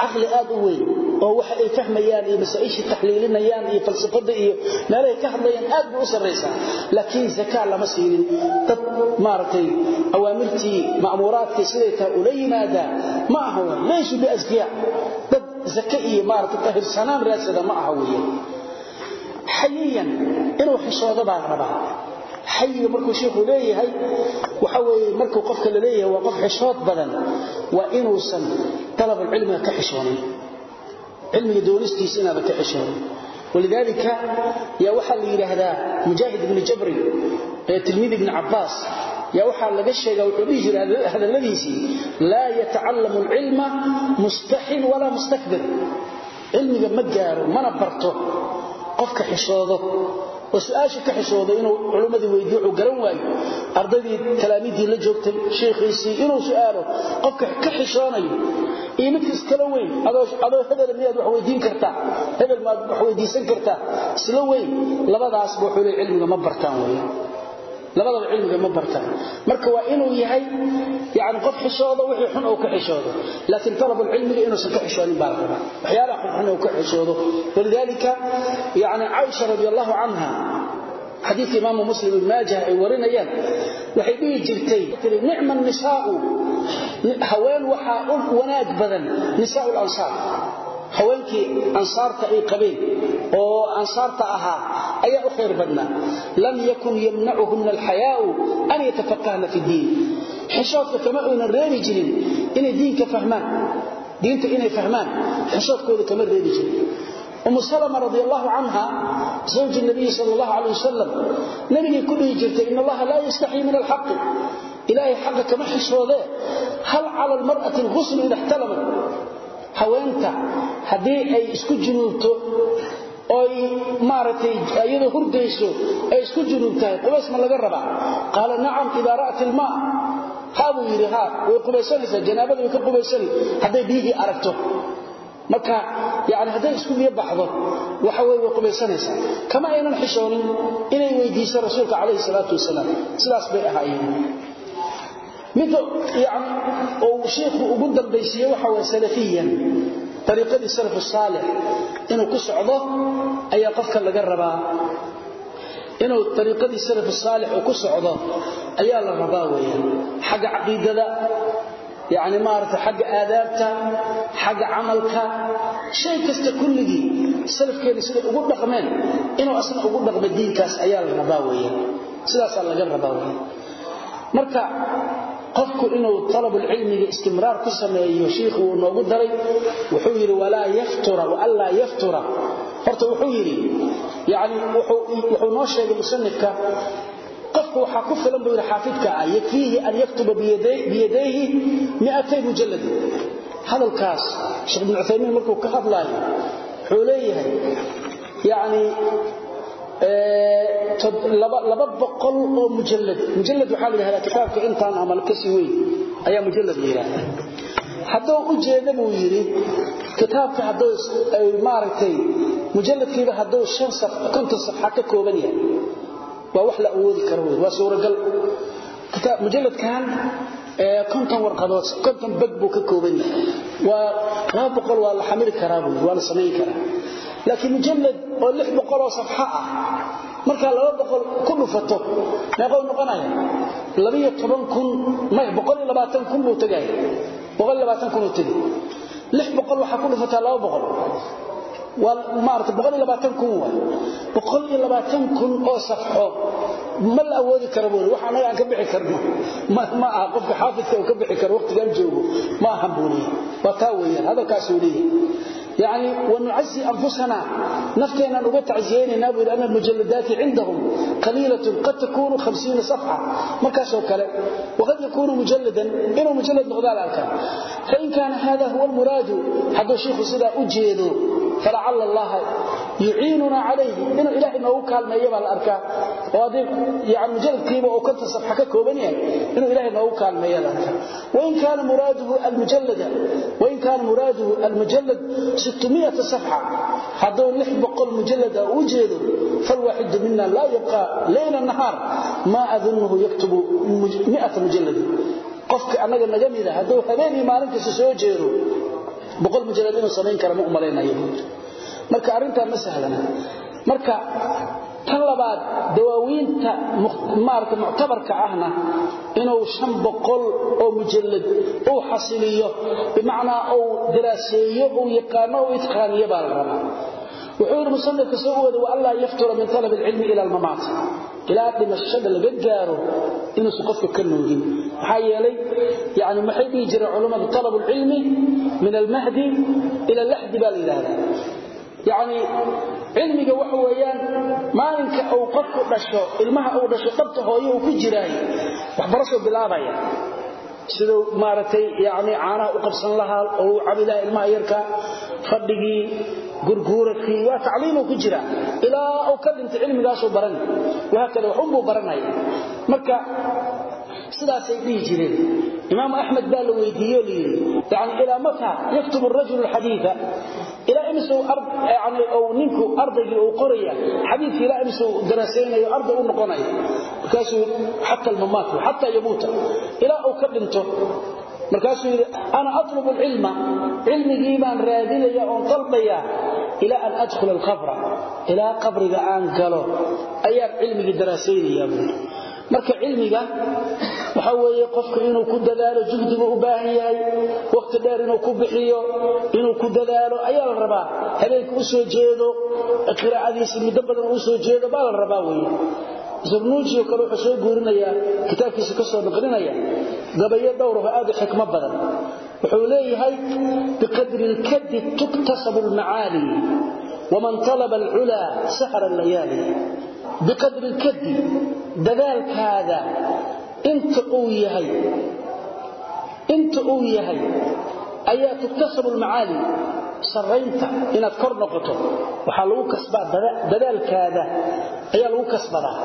caqli aad u weyn oo waxa ay fahmayaan iyo masaa'isha taxliilinayaan iyo falsafada iyo meelahay ka hadlayaan aad bay u laakiin zakaa lama siinin. Dad maaragtay awaamirtii ma'muuraadkii siday tahay ula yimaadaan ma aha w laysu biasgiya dad zake iyo maaragtay tahirsanaan raadsada ma aha weeye. Xayiyan inuu xishoodo baa la xayiga markuu sheikhu leeyahay waxa weeye markuu qofka la leeyahay waa qof xishood badan. Waa inuusan talabulcilmiga ka xishoonin cilmiga doonistiisa inaaba ka xishoonin walidaalika yaa waxaa la yidhaahdaa mujaahid ibni jabrin ee tilmiid ibni cabbaas yaa waxaa laga sheegaa wuxuu dhihi jiray hadalladiisii laa yatacallamu alcilma mustaxin walaa mustakbir cilmiga ma gaaro mana barto qofka xishoodo oo su'aasha ka xishoodo inuu culummadii weydiiyo uu garan waayo. Ardaydii talaamiiddii la joogtay sheikhiisii inuu su'aalo qofka ka xishoonayo iyo midka iskala weyn adoo hebel miyaad wax weydiin kartaa hebel maad wax weydiisan kartaa weyn labadaasba wuxuu cilmiga ma bartaan labadaba cilmiga ma bartaan marka waa inuu yahay yani qof xishoodo wixii xun uu ka xishoodo. Laakiin talabulcilmiga inuusan ka xishoonin baa la rabaa. Waxyaalaha xunxun uu ka xishoodo. Walidaalika yani caaisha radi allahu canha xadiidka imaamu muslim ibn maajah ay warinayaan waxay dhihi jirtay nicma nisaau haween waxaa u wanaag badan nisaau lansaar haweenkii ansaarta ay qabeen oo ansaarta ahaa ayaa u khayr badnaa. Lam yakun yamnacuhunna alxayaau an yatafaqahna fi diin. Xishoodka kama aynan reebi jirin inay diinka fahmaan. Diinta inay fahmaan xishoodkooda kama reebi jirin. Umu salama radi allahu canha zawji nabiyi sal allahu alay wasalam nabigay ku dhihi jirtay in allaha laa yastaxii min alxaqi. Ilaahay xaqa kama xishoodee. Hal cala almar'ati alghuslu ida ixtalamat haweenta haddii ay isku junuubto oy maaragtay iyadoo hurdayso ay isku junuubtahay qubays ma laga rabaa? Qaala nacam idaa ra'at ilmaa haa buu yidhi haa way qubaysanaysaa janaabada way ka qubaysani hadday biyihii aragto. Marka yani hadday isku biyo baxdo waxa weye way qubaysanaysaa. Kama aynan xishoonin inay weydiiso rasuulka calayhi salaatu wasalaam. Sidaas bay ahaayeen mid uu sheikhu ugu dambaysiiye waxa way salafiyan ariiqadii salaf saalix. Inuu ku socdo ayaa qofka laga rabaa. Inuu ariiqadii salaf saalix uu ku socdo ayaa la rabaa weeyaan. Xagga caqiidada yani maarata xagga aadaabta xagga camalka shay kasta kulligii salafkeena siday ugu dhaqmeen inuu asna ugu dhaqmo diinkaas ayaa la rabaa weeyaan. Sidaasaa laga rabaa weeyaan. Marka qofku inuu talabulcilmiga istimraar ku sameeyo shiikhu uu noogu daray wuxuu yidhi walaa yaftura waanlaa yaftura. Horta wuxuu yidhi yani wuxuu noo sheegay musanifka qofku waxaa ku filan buu xaafidka ah yakfiihi an yaktuba biyadayhi miatay mujalladin. Hadalkaas sheekh ibnu cuthaymiin markuu ka hadlaayo wuxuu leeyahay laba boqol oo mujalad mujalad waxaa la yidhahdaa kitaabka intaan amal kasi weyn. Ayaa mujalad la yidhahdaa. Hadduu u jeeda buu yidhi kitaabka hadduu maaragtay mujalladkiiba hadduu shan konton safxa ka kooban yahay. Waa wax la awoodi karo wey waa suuragal. Mujalladkan konton warqadood konton beg buu ka kooban yahay. Waa laba boqol waa la xamili karaa buu waa la samayn karaa laakiin mujallad oo lix boqoloo safxa ah markaa laba boqol ku dhufato meeqou noqonaya. Labiyo toban kun may boqol iyo labaatan kun buu tegaya boqol iyo labaatan kun uu tegi lix boqol waxaa ku dhufataa laba boqol. Waa maarata boqol iyo labaatan kun waay. Boqol iyo labaatan kun oo safxo ma la awoodi kara buuri wax annaga aan ka bixi karno. Ma aha qofka xaafidka uu ka bixi karo waqtigaan يعني ونعزي أنفسنا نفتنا نبت عزييننا بأن المجلدات عندهم قليلة قد تكون خمسين صفحة ما كاسو كلا وقد يكون مجلدا إنه مجلد نغضال الكلام فإن كان هذا هو المراد حق الشيخ سيدا أجيده فلعل الله يعيننا عليه إنه إلهي ما هو كالما يبع الأركان وهذا يعني مجلد كيبا وكنت صفحة كوبانيا إنه إلهي ما هو كالما يبع الأركان وإن كان مراده المجلد وإن كان مراده المجلد 600 صفحة هذا لح بقول مجلد أوجده فالواحد منا لا يبقى ليل النهار ما أظنه يكتب 100 مجلد قفك أنك نجميدا هذا هذين ما لنك سوجيرو بقول مجلد إنه سمين كرم أمرين يقول marka arinta ma sahlana marka tan labaad dawaawiinta maarka muctabarka ahna inuu 500 oo mujallad uu xasiliyo bimaana uu daraaseeyo uu yaqaano uu itqaaniyo baa la rabaa. Wuxuu yidhi musanifka soo wada wa allaa yaftura min talab alcilmi ila almamaat. Ilaa dhimashada laga gaaro inuusan qofka ka noogin maxaa yeelay yani maxay dhihi jireen culammadu talab alcilmi min almahdi ila alaxdi baa la yidhaahdaa. Yacni cilmiga waxa weeyaan maalinka uu qofku dhasho ilmaha uu dhasho dhabta hooyo uu ku jiraay waxbarashoo bilaabaya. Siduu maaragtay yani caanaha u qabsan lahaa oo u cabi lahaa ilmaha yarka fadhigii gurguuradkii waa tacliimuu ku jira. Ilaa uu ka dhintay cilmigaasuu baran. Wahaakada waxunbuu baranaya marka sidaasay dhihi jireen imaam axmed baa la weydiiye o layidhi yani ilaa mata yaktubu rajulu xadiia ilaa yani ninku ardaygii uu qoraya xadiidkii ilaa imise uu daraasaynayo arday u noqonaya. Markaasuu xata almamaat xataa yamuuta. Ilaa uu ka dhinto markaasuu yidhi ana atlubu alcilma cilmigii baan raadinaya oon dalbaya ilaa an adkhula alqabra. Ilaa qabriga aan galo ayaan cilmigii daraasaynaya buuri marka cilmiga waxa weeye qofku inuu ku dadaalo juhdigu u baahan yahay waqti dheer inuu ku bixiyo inuu ku dadaalo ayaa la rabaa. Habeenka u soo jeedo qiraa'adiisa muddo badan u soo jeedo baa la rabaa weeye. Zabnuujiyo kale wuxuu soo guurinayaa kitaabkiisa ka soo naqlinaya gabayo dhowraho aad u xikmo badan. Wuxuu leeyahay biqadri lkadi tuktasabu almacaali waman talaba alculaa sahara allayaali biqadri lkadi dadaalkaada inta uu yahay ayaa tuktasabu almacaali sarraynta inaad kor noqoto waxaa lagu kasbaa dadaalkaada ayaa lagu kasbadaa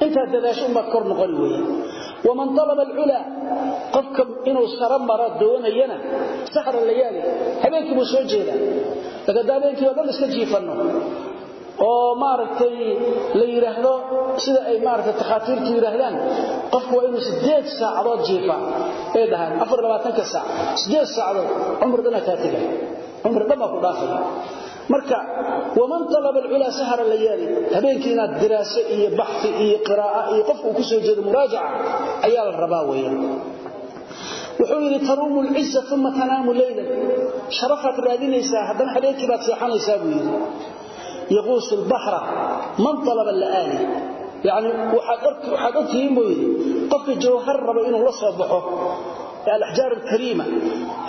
dadaasho unbaad kor noqoni weeyaan waman talaba alculaa qofka inuu saro maro doonayana sahra layaali habeenkii buu soo jeedaa. Lagada habeenkii oo dhan iska jiifanno oo maaragtay la yidhaahdo sida ay maaragtay takhaatiirtu yidhaahdaan qofku waa inuu sideed saacadood jiifa. Dhahaan afar labaatanka saac sideed saacadood cumri dhanaa kaa tegaya cumri dhan baa ku marka waman talaba alculaa sahara layaali habeenkii inaad diraaso iyo baxfi iyo qiraa'a iyo qofku ku soo jeedo muraajaca ayaa la rabaa weeyaan. Wuxuu yidhi taruumu lciza uma tanaamu leylan sharafaad raadinaysaa haddana habeenkii baad seexanaysaa buu yidhi. Yaquusu lbahra man alaba la'aali yani waxaad ogtihiin buu yidhi qofka jawhar raba inuu la soo baxo alaxjaar alkariima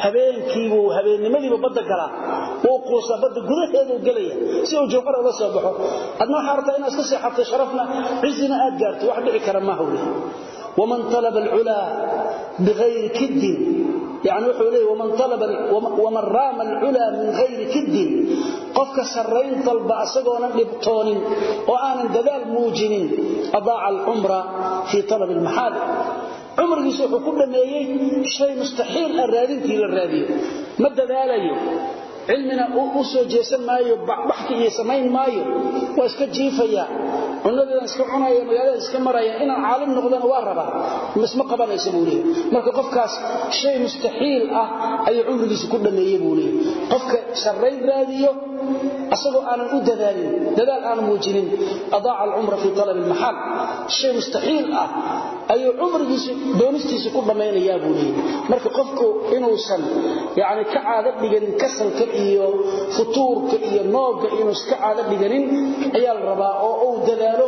habeenkiibuu habeennimadiiba badda galaa wuu quusaa badda gudaheeduu gelaya si uu jawhar ula soo baxo. Adna waxaa rabtaa inaad iska seexatay sharafna cizina aad gaarto wax dhici kara maaha weli waman alaba alculaa bigayri kiddin. Yani wuxuu leeyay waman raama alculaa min hayri kiddin. Qofka sarrayn dalba asagoonan dhibtoonin oo aanan dadaal muujinin adaaca alcumra fii talabi almaxaali cumrigiisa wuxuu ku dhammeeyey shay mustaxiil ah la raadiyo. Ma dadaalayo cilmina u soo jeesan maayo baxki iyo samayn maayo waa iska jiifaya. Cunadeedan iska cunaya magaalada iska maraya inaan caalim noqdana waa rabaa. Misma qabanaysa buu leeyahy marka qofkaas shay mustaxiil ah ayuu cumrigiisa ku dhammeeyey buu leeyahy qofka sarrayn raadiyo asagoo aanan u dadaalin dadaal aanan muujinin adaaca alcumra fii talabi almaxaal shay mustaxiil ah ayuu cumrigiisa doonistiisa ku dhammaynayaa buu leeyahy marka qofku inuusan yani ka caado dhiganin kasalka iyo futuurka iyo noogga inuusan ka caado dhiganin ayaa la rabaa oo uu dadaalo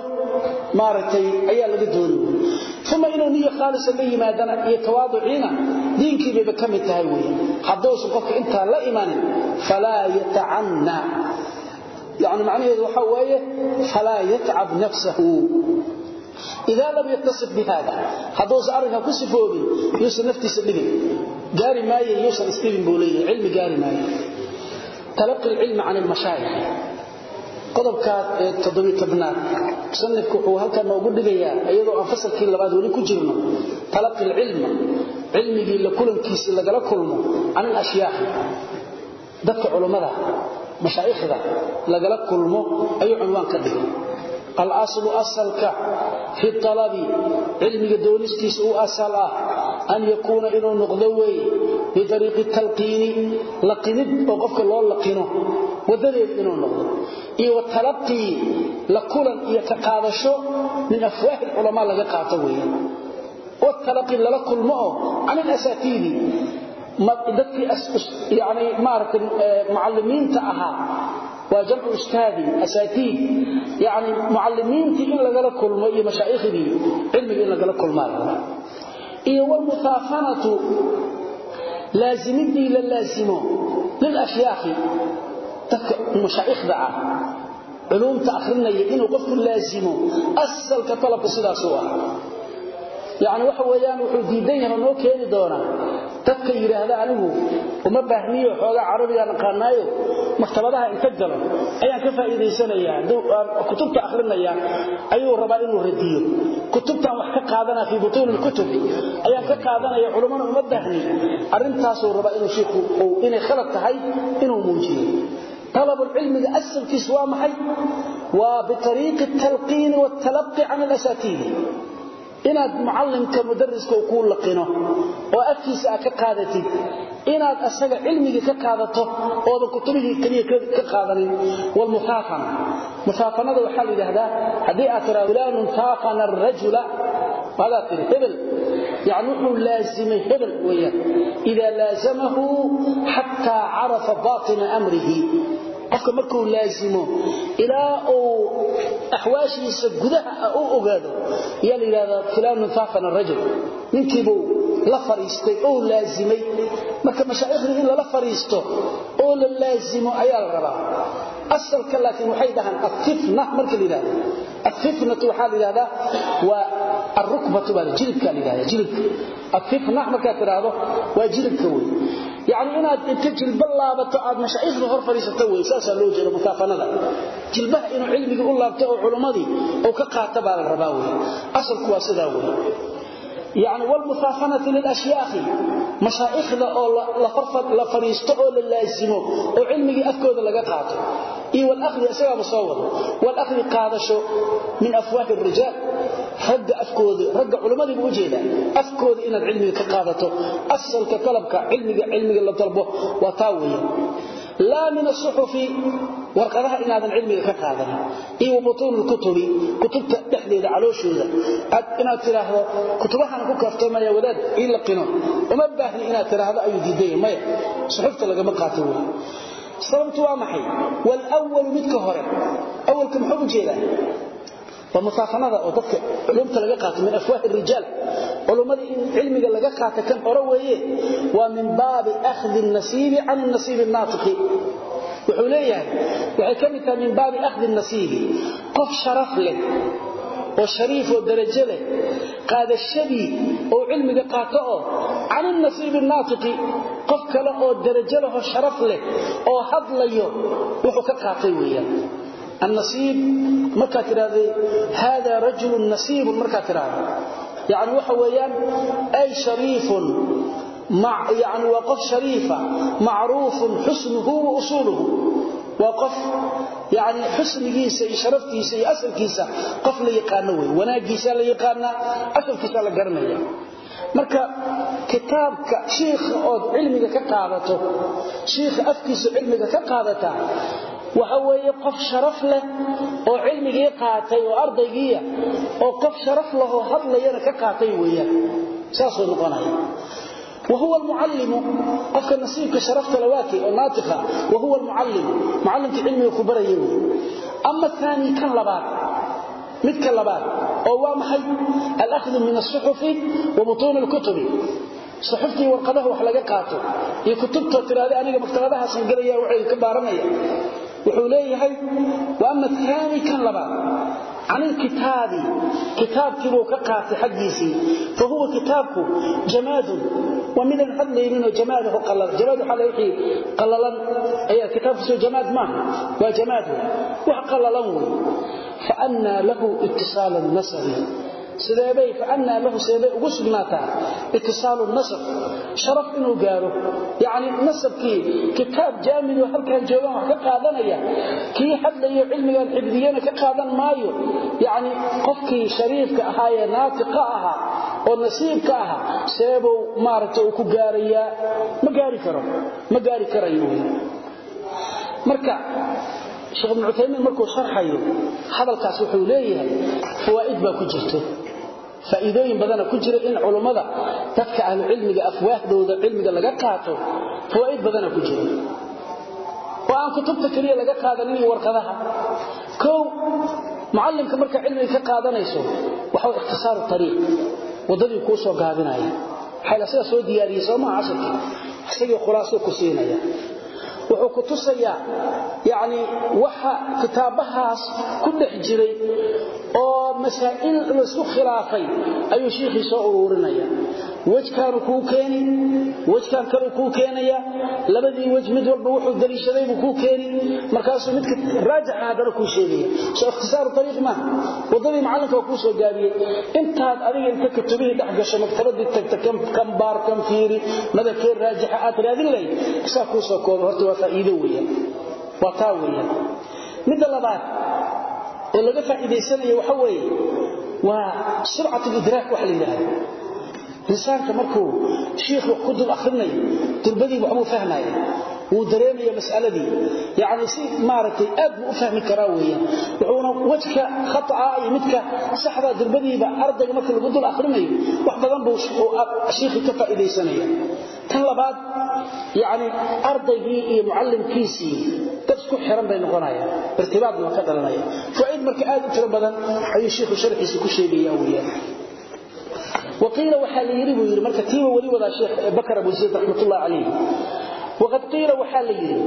maaragtay ayaa laga dooni uma inuu niyo khaalisa la yimaadana iyo tawaaduciina diinkii ka mid tahay wey hadduusan qofka intaa la imanin falaa yatacanna yani macnaheedu waxaa weeye falaa yatcab nafsahu. Ida lam yatasif bihada hadduusan arrinkaa ku sifoobin yuusan naftiisa dhibin gaari maaye yuusan isdhibin buu leeyahay cilmi gaari maayo talaqi alcilmi can almashaayikh qodobkaas ee toddobiy tobnaad musanifku wuxuu halkan noogu dhigayaa iyadoo aan fasalkii labaad weli ku jirno talaqi alcilma cilmigii la kulankiisii lagala kulmo can alashyaakhi dadka culummada mashaa'ikhda lagala kulmo ayuu cunwaan ka dhigay alaslu asalka fi alabi cilmiga doonistiisa u asal ah an yakuuna inuu noqdo weeye biariiqi talqiini laqinid oo qofka loo laqino wadadeed inuu noqdo. Iyo watalaqii la kulan iyo ka qaadasho min afwaahi culamaa laga qaato weeye watalaqi lala kulmo oo can ilasaatiidi dadkii yani maaragtay mucallimiinta ahaa waa jamcu ustaadin asaatiid yani mucalimiintii in lagala kulmo iyo mashaaikhdii cilmiga in lagala kulmaayo iyo wlmuhaafanatu laazimidii la laazimo lilashyaakhi dadka mashaa'ikhda ah. Culuumta akhrinaya inuu qofku laazimo asalka talabka sidaasuu ah. Yani waxa weeyaan wuxuu diidan yahay noo keeni doonaa dadka yidhaahda anigu uma baahniyo xoogaa carabigaan aqaanaayo maktabadaha inta galo ayaan ka faa'iidaysanayaa kutubta akhrinaya ayuu rabaa inuu radiyo kutubtaan wax ka qaadanaa fii butuuni lkutub ayaan ka qaadanaya culummana uma baahni arrintaasuu rabaa inuu shiiku inay khalad tahay inuu muujiyo طلب العلم أسل كيس وامحي وبطريق التلقين والتلقي عن الأساتيذ inaad mucallimka mudariska kuu laqino oo afkiisa aad ka qaadatid inaad asaga cilmigii ka qaadato oodan kutubihii keliya ka qaadanin. Walmutaafana mutaafanada waxaa la yidhaahdaa haddii aad tiraa fulaanun taafana arajula maadaad tihi hebel. Yani wuxuu laazimay hebel weyaan idaa laasamahu xataa carafa baatina amrihi qofka markuu laazimo ilaa uu axwaashiisa gudaha u ogaado ayaa la yidhahdaa fulaanun faafana rajul. Ninkiibuu la fariistay oo laazimay. Marka mashaaikhdii in lala fariisto oo la laazimo ayaa la rabaa. Asalka laakiin waxay dhahaan atifna marka la yidhahdo atifnatu waxaa la yidhahdaa waa arukbatu baa jilibka la yidhahdaa jilibka. Atifna markaad tidhaahdo waa jilibka wey يعني inaad inta jilba laabato aad mashaayikhda hor fariisato way saasa loo jeedo mukaafanada jilbaha inuu cilmiga u laabto oo culimadii oo ka qaata baa la rabaa way asalku waa sidaa way يعني والمثافنة للأشياخ مشايخ أو لفرفد لفريستو أو للازمو أو علمي أفكود لغا قاطو iyo walahdi isagaaba soo wada walahdi qaadasho min afwaahi rijaal ragga afkoodii ragga culummadiibu u jeedaa afkooda inaad cilmiga ka qaadato asalka talabka cilmiga cilmiga la dalbo waa taa weeye. Laa min asuxufi warqadaha inaadan cilmiga ka qaadan iyo wabutuuni lkutubi kutubta dhexdeeda calooshooda inaad tidhaahdo kutubahan ku kaaftamaya wadaad ii laqino uma baahni inaad tidhaahdo ayuu diidaya maya. Suxufta lagama qaato wey sababtu waa maxay? Wlwalu midka hore. Awalka muxuu u jeedaa? Waa oo dadka culumta laga qaato min afwaahi rijaal. Culummada in cilmiga laga qaata kan hore weeye waa min baabi ahdi nasiibi can nasiibi naatiqi. Wuxuu leeyahay waxay ka mid tahay min baabi ahdi nasiibi. Qof sharaf leh oo shariifoo darajo leh qaadashadii oo cilmiga qaato oo caninasiibi naatiqi qof kale oo darajo lehoo sharaf leh oo hadlayo wuxuu ka qaatay weyaan annasiib markaad tidhaahday haada rajulun nasiibun markaad tidhaahda yani waxa weeyaan ay shariifun yani waa qof shariifa macruufun xusnuhu wa usuuluhu waa qof yani xusnigiisa iyo sharaftiisa iyo asalkiisa qof la yaqaano wey wanaagiisa la yaqaanaa asalkiisa la garanaya. Marka kitaabka shiikha ood cilmiga ka qaadato shiikha afkiisa cilmiga ka qaadataa waxa weeye qof sharaf leh oo cilmigii qaatay oo ardaygiiya oo qof sharaf lahoo hadlayana ka qaatay weeyaan. Saasuu noqonaya. وهو المعلم قف نصيبك شرفت لواكي او ناطقه وهو المعلم معلم علمي كبريه اما الثاني كان لبات midka labaad oo waa maxay al-akhdhu min as-suhuf wa butun al-kutub suhuftii warqadaha wax laga qaato iyo kutubta tiraada aniga maktabadaha san galaya can ilkitaabi kitaabkiibuu ka qaatay xaggiisii. Fa huwa kitaabku jamaadun waa midaan hadlayninoo jamaadahu alalan jamaad waxaa laga wixii qalalan ayaa kitaabkiisu jamaad maaha waa jamaadu wax qalalan wey fa annaa lahu ittisaalu nasabi sideebay faanaa lahu sideebay ugu sugnaataa? Itisaalu nasab. Sharaf inuu gaaro. Yacni nasabkii kitaab jaamido halkan joogaan wax ka qaadanaya kii hadlayo cilmigan xibdiyana ka qaadan maayo. Yacni qofkii shariifka ahaa ee naatiqa ahaa oo nasiibka ahaa seebow maaragta uu ku gaarayaa ma gaari karo. Ma gaari karayo. Marka sheekh ibnu markuu sharxayo hadalkaas wuxuu leeyahay fawaa'id baa ku jirto faa'iidooyin badan ku jira in culimada dadka ahlu cilmiga afwaahdooda cilmiga laga qaato fawaa'id badan ku jira. Oo aan kutubta kaliya laga qaadanin warqadaha. Kow muallimka marka cilmiga ka qaadanayso waxa uu ikhtisaaru tariiq wadadii ku soo gaabinaya. Xayla sida soo diyaariyay Soomaa casharki isagoo khulaaso ku siinaya wuxuu ku tusayaa yaani waxa kitaabahaas ku dhex jiray oo masaa'il la isku khilaafay ayuu sheekhi soo ururinaya wajkaan ku keeni wajkaan kale ku keenaya labadii waj mid walba wuxuu daliishaday buu ku keeni. Markaas midka raajax hadana ku sheegaya. Soo ikhtisaar tariiq ma wadadii macalinka ku soo gaabiyay intaad adiga inta kutubihii dhex gasho maktabadii tagta kam baar kam fiiri madakee raajax aad raadin lay isaa ku soo koobo horta waa faa'iido weeyaan waa taa weeyaan midda labaad oo laga faa'iideysanayo waxa weeye waa surcatu idraak wax la yiraahdo insaanka markuu sheekhu ku dul akhrinayo durbadii waxbuu fahmaya wuu dareemaya mas'aladii. Yaani si maaragtay aad buu u fahmi karaa weeyaan. Wuxuuna wajka khata'a iyo midka saxda durbadiiba ardayga marka lagu dul akhrinayo wax badan buu sheekhu ka faa'iideysanaya tan labaad yaani ardaygii iyo muallimkiisii dad isku xiran bay noqonayaan. Irtibaadna ka dhalanaya. Faa'iid marka aad u tiro badan ayuu sheekhu sharxiisa ku sheegaya weeyaan waqiila waxaa la yiri buu yiri marka tiiba wali wada sheekh bakar abu zayd rahmatullah alayhi waqad qiila waxaa la yiri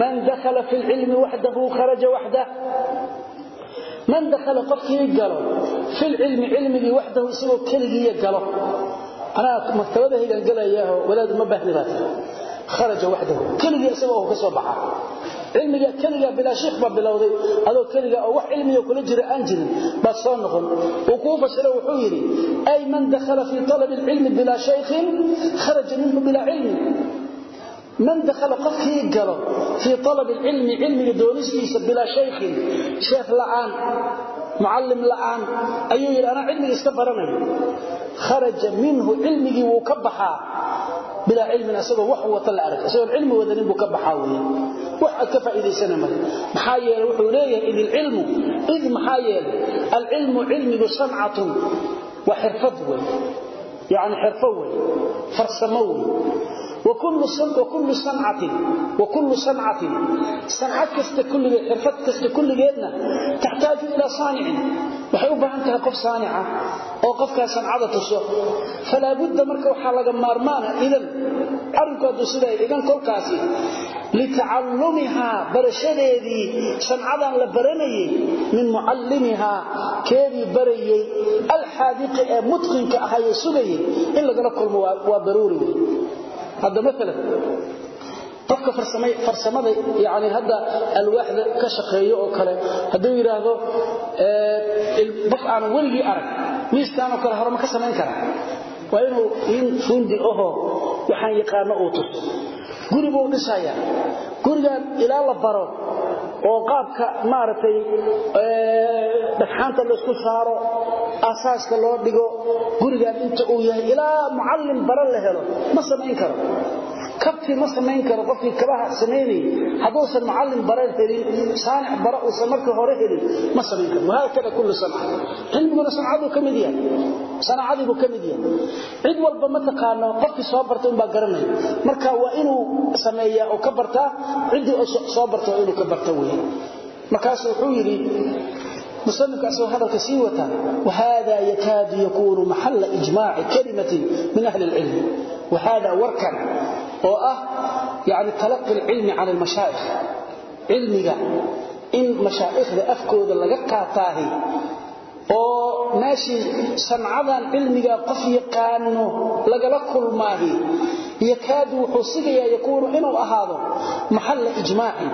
man dakhala fil ilmi wahdahu kharaja wahdahu man dakhala qofkii galo fil ilmi ilmihi wahdahu isagoo kaligiisa galo ana maktabada higan galayaa walaad ma baahdiba kharaja wahdahu kaligiisa isagoo ka soo baxa cilmiga keliga bilaa shiikh baa bilowday adoo keliga oo wax cilmiga kula jira aan jirin baad soo noqon. Uu kuu fashilo wuxuu yidhi ay man dakhala fii talabi alcilmi bilaa shaykhin kharaja minhu bilaa cilmi. Man dakhala qofkii galo fii alabi alcilmi cilmiga doonistiisa bilaa shaykhin sheekh la'aan mucallim la'aan ayuu yidhi anaa cilmiga iska baranaya kharaja minhu cilmigii wuu ka baxaa bilaa cilmin isagoo wax wata la arag isagoon cilmi wadanin buu ka baxaa weye عرف أسبه العلم وذنين بكبحا ويا وحا كفائدة سنة ملي محايل وحو ليه إذ العلم إذ محايل العلم علم صنعة وحرفة يعني حرفة فرسموي وكل صنعة وكل صنعة وكل صنعة صنعة كست كل حرفة كست كل جيدنا تحتاج إلى صانع وحيوبها أنت قف صانعة أو قف صنعة تصو فلا بد مركا وحالة مارمانا إذن أرنكو دوسيدا إذن كل كاسي litacallumihaa barashadeedii sancadan la baranayay min mucallimihaa keedii barayay alxaadiqi ee mutqinka ahayee sugayay in lagala kulmo waa daruuri hadda maalan qofka farsamada yani hadda alwaaxda ka shaqeeyo oo kale hadduu yidhaahdo qof aanan weligii arag miiskaanoo kale horema ka samayn karaa waa inuu nin fuundi ahoo guriga uu dhisaya. Gurigan ilaa la baro oo qaabka maaragtay ee dhaxaanta la isku saaro asaaska loo dhigo gurigan inta uu yahay ilaa muallim baran la helo ma sameyn karo kabti ma sameyn karo qofkii kabaha sameeyay haduusan muallim baran helin saanic bara uu samarka hore helin ma sameyn karo waxa kale kullu sanaa cilmigu sanadu kamid yahay sanacadu kamid yahay cid walba ma taqaano qofkii soo bartay baa garanay marka waa inuu sameeyaa oo ka bartaa cidii soo bartay inuu ka barto weey markaas wuxuu yiri مصنف أسوى هذا كسيوة وهذا يكاد يكون محل إجماع كلمة من أهل العلم وهذا وركا وأه يعني تلقي العلم عن المشايخ علمك إن مشايخ أفكود لقاقا طاهي oo meeshii sancadan cilmiga qof yaqaano lagala kulmaahi yakaadu wuxuu sigayaa yakuunu inuu ahaado maxal ijmaaci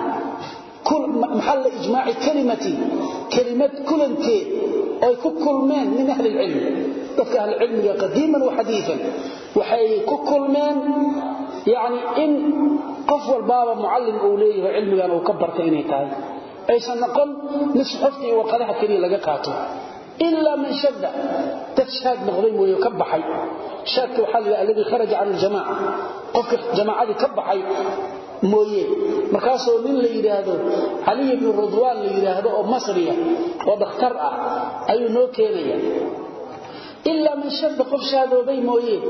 dadka ahlcilmiga qadiiman waxadiian waxay ku kulmeen yani in qof walbaaba mucallim uu leeyaho cilmigan uu ka barta inay tahay. Aysan noqon mid suxufta iyo warqadaha keliya laga qaato. Ilaa man shadda dad shaad noqday mooye ka baxay. Shaadka waxaa la yidhaha alladii kharaja can aljamaaca qofka jamaacadii ka baxay mooye. Markaasoo nin la ah, ayuu noo keenaya. إلا من شد قف شادوبي مويه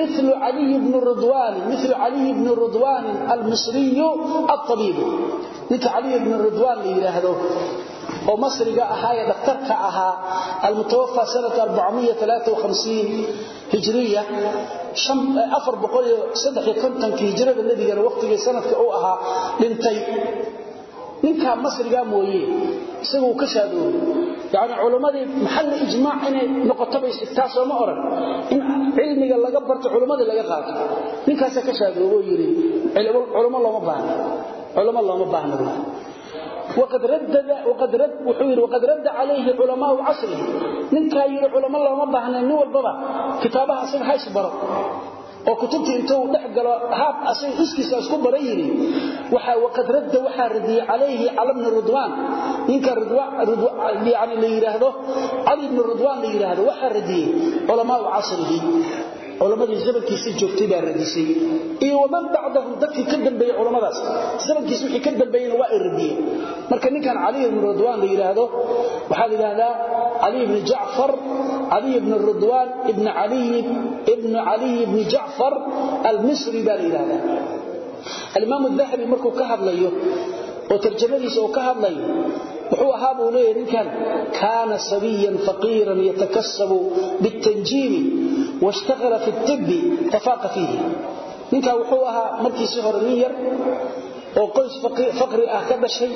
مثل علي بن رضوان مثل علي بن رضوان المصري الطبيب نك علي بن رضوان اللي يراهدو oo masriga ahaa ee dhaqtarka ahaa almutawaffa sanata 453 hijriya 453 hijrada nabiga waqtiga sanadka uu ahaa dhintay ninka masriga mooyee isagu ka shaadoobay yaani culimadii maxal ijmaac inay noqoto bay taas oo ma oran in cilmiga laga barto culimadii laga qaato ninkaas ka shaadoobay yiri culimo looma baahna culimo looma baahna وقد ردد وقد رد وحير وقد رد عليه علماء عصره من كاير علماء الله ما بهنا نو البابا كتابها اسن هايس بر oo kutubtii intuu dhex galo haab asay iskiisa isku barayiri waxa waqad radda waxa radiy alayhi alamna ridwan ninka yani la yiraahdo ali ibn ridwan la yiraahdo waxa radiy ulama asrihi culamadii zamankiisa joogtay baa radisay. Iyo waman bacdahum dadkii ka dambeeyay culamadaas zamankiisa wixii ka dambeeyayna waa irdiyeen marka ninkan cali ibn ridwan la yiraahdo waxaa la yiraahdaa cali ibn jacfar cali ibn ridwan ibn cali ibn cali ibn jacfar al-misri baa la yiraahdaa. Al-imam al-dhahabi markuu ka hadlayo oo tarjamadiisa uu ka hadlayo wuxuu ahaa buu leeyahay ninkan kaana sabiyan faqiiran yatakassabu bitanjiimi washtaghala fi tibbi tafaaqa fiihi. Ninkan wuxuu ahaa markiisii hore nin yar oo qoys faqri ah ka dhashay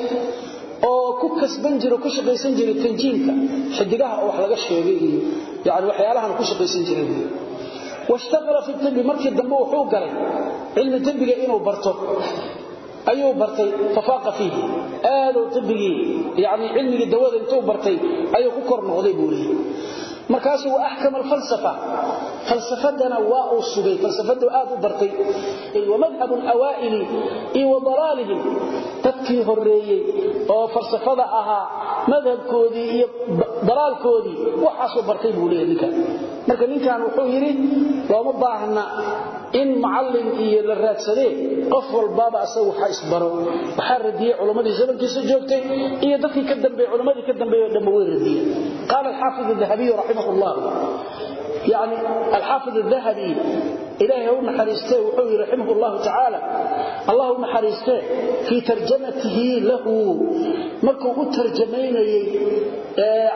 oo ku kasban jiro ku shaqaysan jiray tanjiimka xidigaha oo wax laga sheegay iyo yani waxyaalahan ku shaqaysan jiray washtaghala fi tibbi markii dambe wuxuu galay cilmi tibbiga inuu barto ayuu bartay tafaaqa fiihi aaduu tibbigii yani cilmigii dawada intuu bartay ayuu ku kor noqday buu leeyahay. Markaasuu wa axkam alfalsafa. Falsafadana waa uu sugay falsafadu aad u bartay. Wa madhab alawaa'ili iyo wa dalaalihim. Dadkii horeeyey oo falsafada ahaa madhabkoodii iyo dalaalkoodii waxaasuu bartay buu baahna in macallin iyo la raadsadee qof walbaaba asaga waxa isbaro waxaa radiyey culimmadii zamankiisa joogtay iyo dadkii ka dambeeyey culimmadii ka dambeeyey dhamma way radiyeen qaala alxaafid الذهبي رحمه الله يعني الحافظ الذهبي إلهي هو نحريسته وحوي رحمه الله تعالى الله نحريسته في ترجمته له مركو ترجميني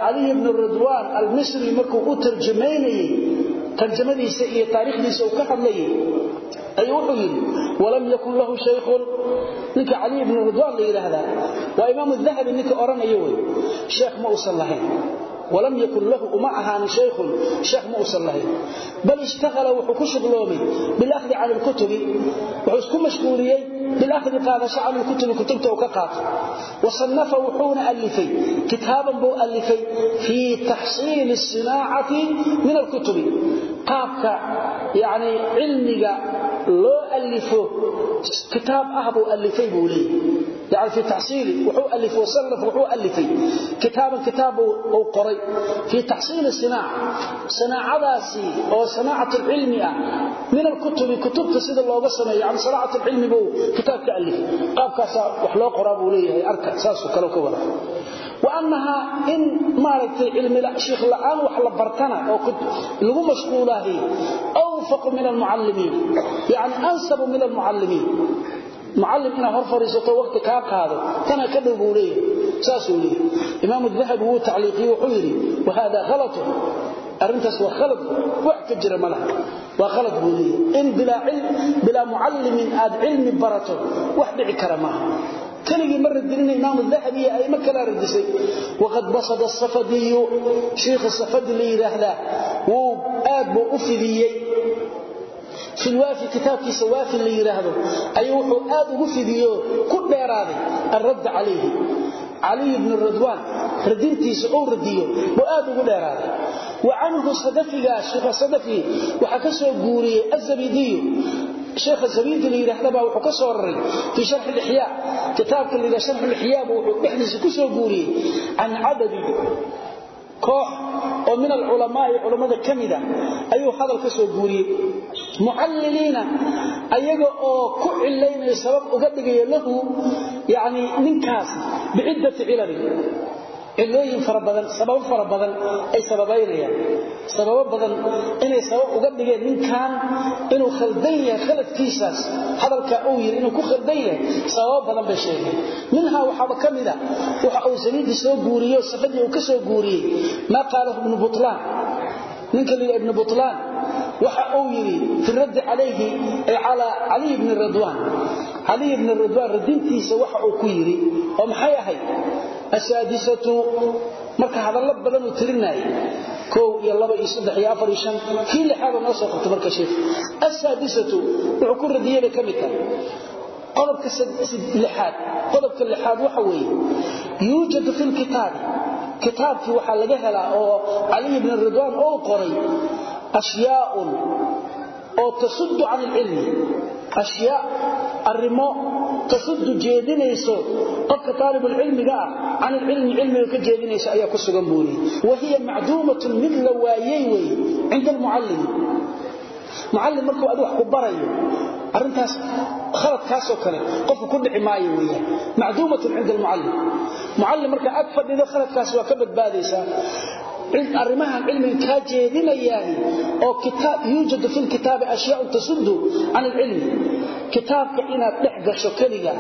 علي بن الرضوان المصري مركو ترجميني tarjamadiisa iyo taariikhdiisa uu ka hadlayay ayuu wuxuu yidhi walam yakun lahu shaykhun. Ninka cali ibnu ridwaan la yidhaahdaa waa imaamu dahabi ninka odhanaya wey sheekh ma uusan lahayn walam yakun lahu uma ahaanin shaykhun shaykh ma usan lahayn. Bal ishtahala wuxuu ku shuqloomay bilahdi cala lkutubi wuxuu isku mashquuliyey bilahdi qaadasho cala lkutubi kutubta uu ka qaato. Wasanafa wuxuuna alifay kitaaban buu alifay fii taxsiili sinaacati min alkutubi. Qaabka yani cilmiga loo alifo kitaab ah buu alifay buu leeyay يعني في تحصيل وحو ألف وصنف وحو ألفي كتابا كتاب أو قري في تحصيل الصناعة صناعة داسي أو صناعة العلم من الكتب كتب تسيد الله بسمي يعني صناعة العلم بو كتاب كألف قاب كاسا وحلو قرابو ليه أركا ساسو كلو كولا وأنها إن مالك علم شيخ الآن وحل برتنا أو كنت لغو مشغوله أوفق من المعلمين يعني أنسب من المعلمين معلم إنه هر فريسته وقت كاب هذا تنا كدو بوليه ساسو ليه إمام الذهب هو تعليقي وحيري وهذا غلط أرنتس وخلط وحكجر ملح وخلط بوليه إن بلا علم بلا معلم آد علم برته وحدع كرمه كلي مرة دلنا إمام الذهبي أي مكة لا ردسي وقد بصد الصفدي شيخ الصفدي اللي يرهده وآب filwaafi kitaabkiisa waafi la yidhaahdo ayuu wuxuu aad ugu fidiyo ku dheeraaday alradda calayhi. Caliy bnu radwaan radintiisa ou radiyo buu aad ugu dheeraaday. Wa canhu sadafigaasadafi waxaa ka soo guuriyey azabidiyu sheekha zabidi la yidhaahdabaa wuxuu ka soo raray fii sharxi lixyaa kitaabka la yidhah sharxu lixyaabu wuxuu dhexdiisa ku soo guuriyey can cadadin koox mucalliliina ayaga oo ku cilaynaya sabab uga dhigaya lahu yani ninkaas biciddati cilali cilooyin fara badan sababo ay sababaynayaan. Sababo badan inay sabab uga dhigeen ninkan inuu khaldan yahay hadalka uu yiri inuu ku khaldan yahay badan bay sheegeen. Minha waxaba kamida waxa uu saliidi soo guuriyo safadii uu ka soo guuriyay ma qaalahu ibn butlan ninka ibn butlan waxa uu yiri fi radd alayhi ay ala ali ibn radwan ali ibn radwan radintiisa waxa uu ku yiri oo maxay ahayd? Asaadisatu marka hadallo badan uu tirinay kow iyo laba iyo saddex iyo afar iyo shan kii lixaad oo noo soo qabto marka sheekh asaadisatu wuxuu ku radiyay ka mid tahay qodobka lixaad qodobka lixaad waxa weeye yuujadu fi lkitaabi kitaabkii waxaa laga helaa oo cali ibn ridwaan oo qoray ashyaaun oo tasuddu can ilcilmi. Ashyaa arrimo tasuddu jeedinayso. Qofka taalibulcilmiga ah can ilcilmi cilmiga ka jeedinayso ayaa ku sugan buuli wahiya macduumatun mid la waayey weeye cinda almucallimi mucallim markuu adi wax ku barayo arrintaas khaladkaasoo kale qofku ku dhici maayo weeyaan. Macduumatun cinda almucallim. Mucallim marka ag arrimahan cilmiga kaa jeedinayaan oo yuujadu fi lkitaabi ashyaau tasuddu can alcilmi kitaabka inaad dhex gasho keliga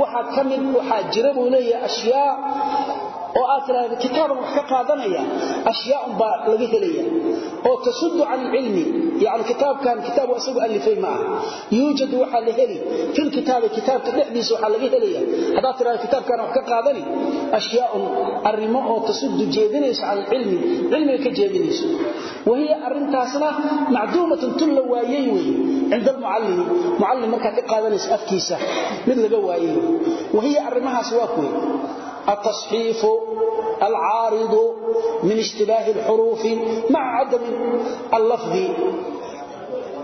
waxaa ka mid waxaa jira buu leeyahay ashyaa oo aad tiraahdo kitaaban wax ka qaadanaya ashyaaun baa laga helaya. Oo tasuddu can ilcilmi yani kitaabkan kitaabu isagu alifay ma aha. Yuujadu waxaa la heli fil kitaabi kitaabka dhexdiisa waxaa laga helaya. Haddaad tiraahdo kitaabkan wax ka qaadani ashyaaun arrimo oo tasuddu jeedinayso can ilcilmi cilmiga ka jeedinayso wahiya arrintaasna macduumatun tun la waayey weeye cinda almucallimi. Mucallim markaa ka qaadanaysa afkiisa mid laga waayey wahiya arrimahaas waa kuwe التصحيف العارض من اشتباه الحروف مع عدم اللفظ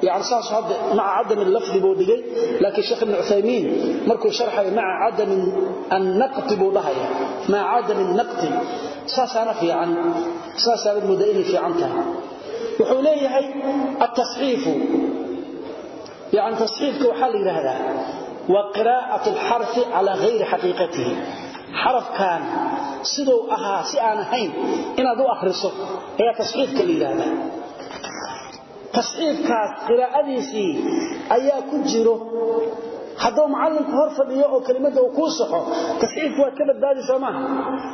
يعني صاص هذا مع عدم اللفظ بودغي لكن شيخ ابن عثيمين مركو شرحه مع عدم النقط بودهيا مع عدم النقط صاص انا في عن صاص هذا المدين في عنك وحوليه التصحيف يعني تصحيفك وحال هذا وقراءة الحرف على غير حقيقته xarafkan siduu ahaa si aan ahayn inaad u akhriso ayaa tasxiifka la yidhaahdaa. Tasxiifkaas qiraa'adiisii ayaa ku jiro hadduu macallinku hor fadhiyo oo kelimada uu kuu saxo tasxiifku waad ka badbaadaysaa maaha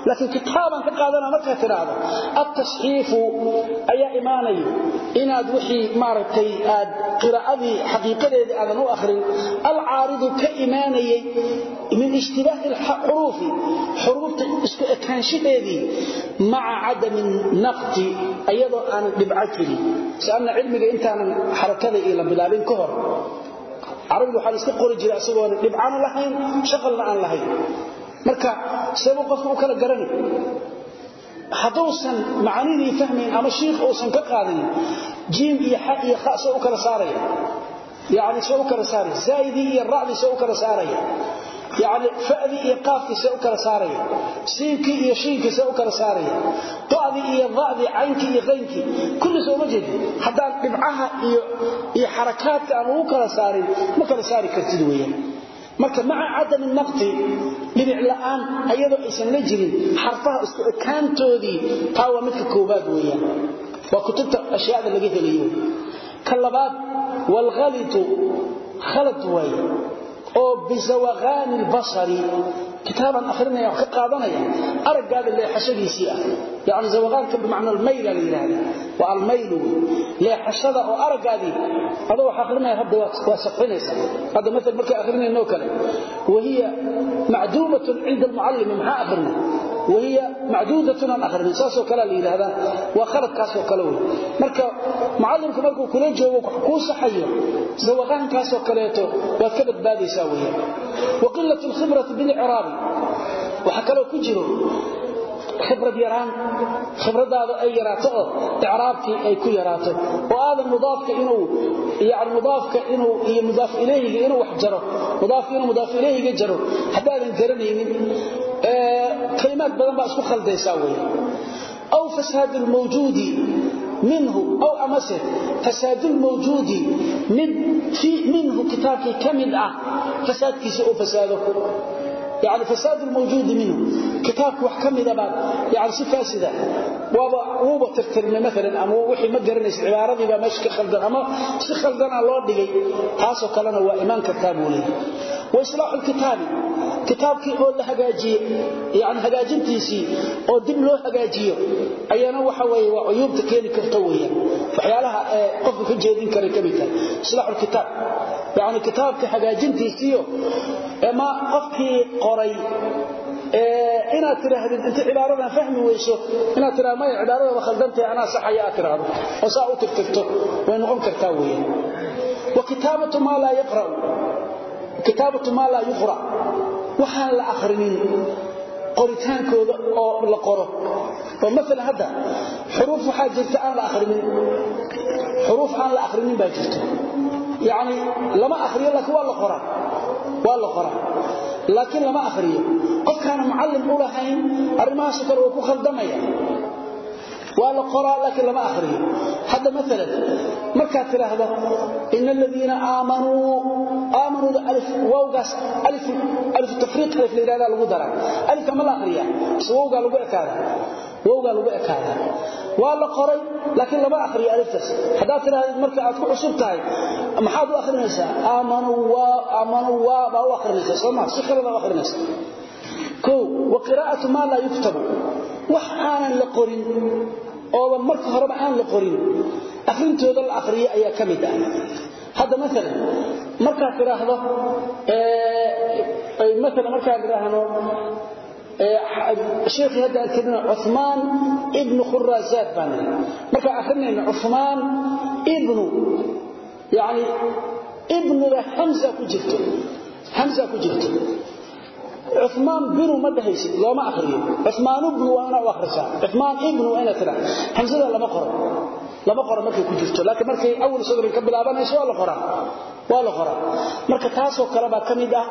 laakiin kitaaban ka qaadana markaad tidhaahdo adtasxiifu ayaa imaanayo inaad wixii maaragtay aad qiraa'adii xaqiiqadeedii aadan u akhrin alcaaridu ka imaanayay min ishtibaahi xuruufi xuruufta isku ekaanshaheedii maca cadami naqti ayadoo aanan dhibco jirin. Sianna cilmiga intaanan xarakada iyo la bilaabin ka hor carabiga waxaa iska qori jiray isagoona dhibcana lahayn shaqalna aan lahayn. Marka seebuu qofka u kala garani. Hadduusan macaanidii fahmayn ama shiikh uusan ka qaadanin jiim iyo xa iyo kha soo u kala saaraya. Yani soo u kala saaraya. Zaa'idii iyo ra'dii soo u kala saaraya yani fadii iyo qaafkiise u kala saaraya siinkii iyo shiinkiise u kala saaraya da'dii iyo da'dii caynkii iyo qaynkii kulli sooma jeedi haddaan dhibcaha iyo xarakaadka aan ugu kala saarin ma kala saari kartid weyaan marka maca cadami naqti dhibic la'aan ayadoo aysan la jirin xarfaha isku ekaantoodii taa waa oo bisawaqaani albasari kitaaban akhrinaya wax ka qaadanaya araggaada leexashadiisii ah. Yani zawaqaanka bimacna almayla la yidhaahda waa almaylu leexashada oo araggaadii adoo wax akhrinaya hadda waa saqfinaysa hadda maal markay akhrinayno kale wahiya macduumatun cinda almucallimi maxaa akhrina wahiya macduudatun aan akhrinay saasoo kalea la yidhaahdaa. Waa khaladkaasoo kale wey marka mucallimku markuu kula joogo wax kuu saxayo zawaqaankaasoo kaleeto waad ka badbaadaysaa weeyaan waqilat alkhibrati bilicraabi waxaa kaloo ku jiro khibrad yaraan. Khibradaada ay yaraato oo icraabkii ay ku yaraato. Oo aadan mudaafka inuu yani mudaafka inuu iyo mudaaf ilayhiga inuu wax jaro. Mudaafka inuu mudaaf ilayhiga jaro. Haddaadan garanaynin kalimaad badan baa isku khaldaysaa weeye. Aw fasaad almawjuudi minhu aw amase fasaad almawjuudi mid minhu kitaabkii ka ah fasaadkiisa uu fasaado يعني فساد الموجود منه كتاب وحكمي دبان يعني si faasida waaba wuuba tirtirmay maalan ama wixii ma garanaysa cibaaradii baa meesha ka khaldan ama si khaldana loo dhigay taasoo kalena waa imaan kartaa buu leeyahay wa islaaxu lkitaabi kitaabkii oo la hagaajiye yani hagaajintiisii oo dib loo waxyaalaha ee qofka ka jeedin kara ka mid tahay. Islaaxu lkitaab yani kitaabka hagaajintiisiiyo ama qofkii qoray inaad tiraahdid inta cibaaradan fahmi weyso inaad tiraa maya cibaarada waa khaldantay anaa saxaya aad tiraahdo oo saa u tirtirto way noqon kartaa weeyaan. Wa kitaabatu maa laa yaqra'u. Kitaabatu maa laa yuqra waxaan la akhrinin qoritaankooda oo la qoro oo maalan hadda xuruuf waxaa jirta aan la akhrinin. Xuruuf aan la akhrinin baa jirta. Yacni lama akhriyo laakiin waa la qoraa. Waa la qoraa. Laakiin lama akhriyo. Qofkaana mucallim u lahayn arrimahaasoo kale waa ku khaldamaya. Waa la qoraa laakiin lama akhriyo. Hadda maalan markaad tidhaahdo ina aladiina aamanuu aamanuuda alif wawgaas alif alif tafriiq alif wowgaa lagu ekaadaa. Waa la qoray laakiin lama akhriyo aliftaas haddaad tidhahdid marka aad ku cusub tahay maxaad u akhrinaysaa? Aamanuu waa baa u akhrinaysaa soo ma si khalada u akhrinaysaa. Kow wa qiraa'atu maa laa yuktabu. Wax aanan la qorin ooban marka horeba aan la qorin akhrintooda la akhriyo ayaa ka mid ah. Hadda maalan markaad tidhaahdo maalan markaan idhaahno sheekhii hadda aan kelina cumaan ibnu khuraasaad baan nidhi markaan akhrinayno cumaan ibnu yani ibnuga hamza ku jirto. Hamza ku jirto. Cumaan binu ma dhahaysid looma akhriyo. Cumaan ibnu waa inaad u akhrisaa. Cumaan ibnu waa inaad tidhaa hamzada lama qoro markay ku jirto laakiin markay awal sadrin ka bilaabanayso waa la qoraa. Waa la qoraa. Marka taasoo kale baa ka mid ah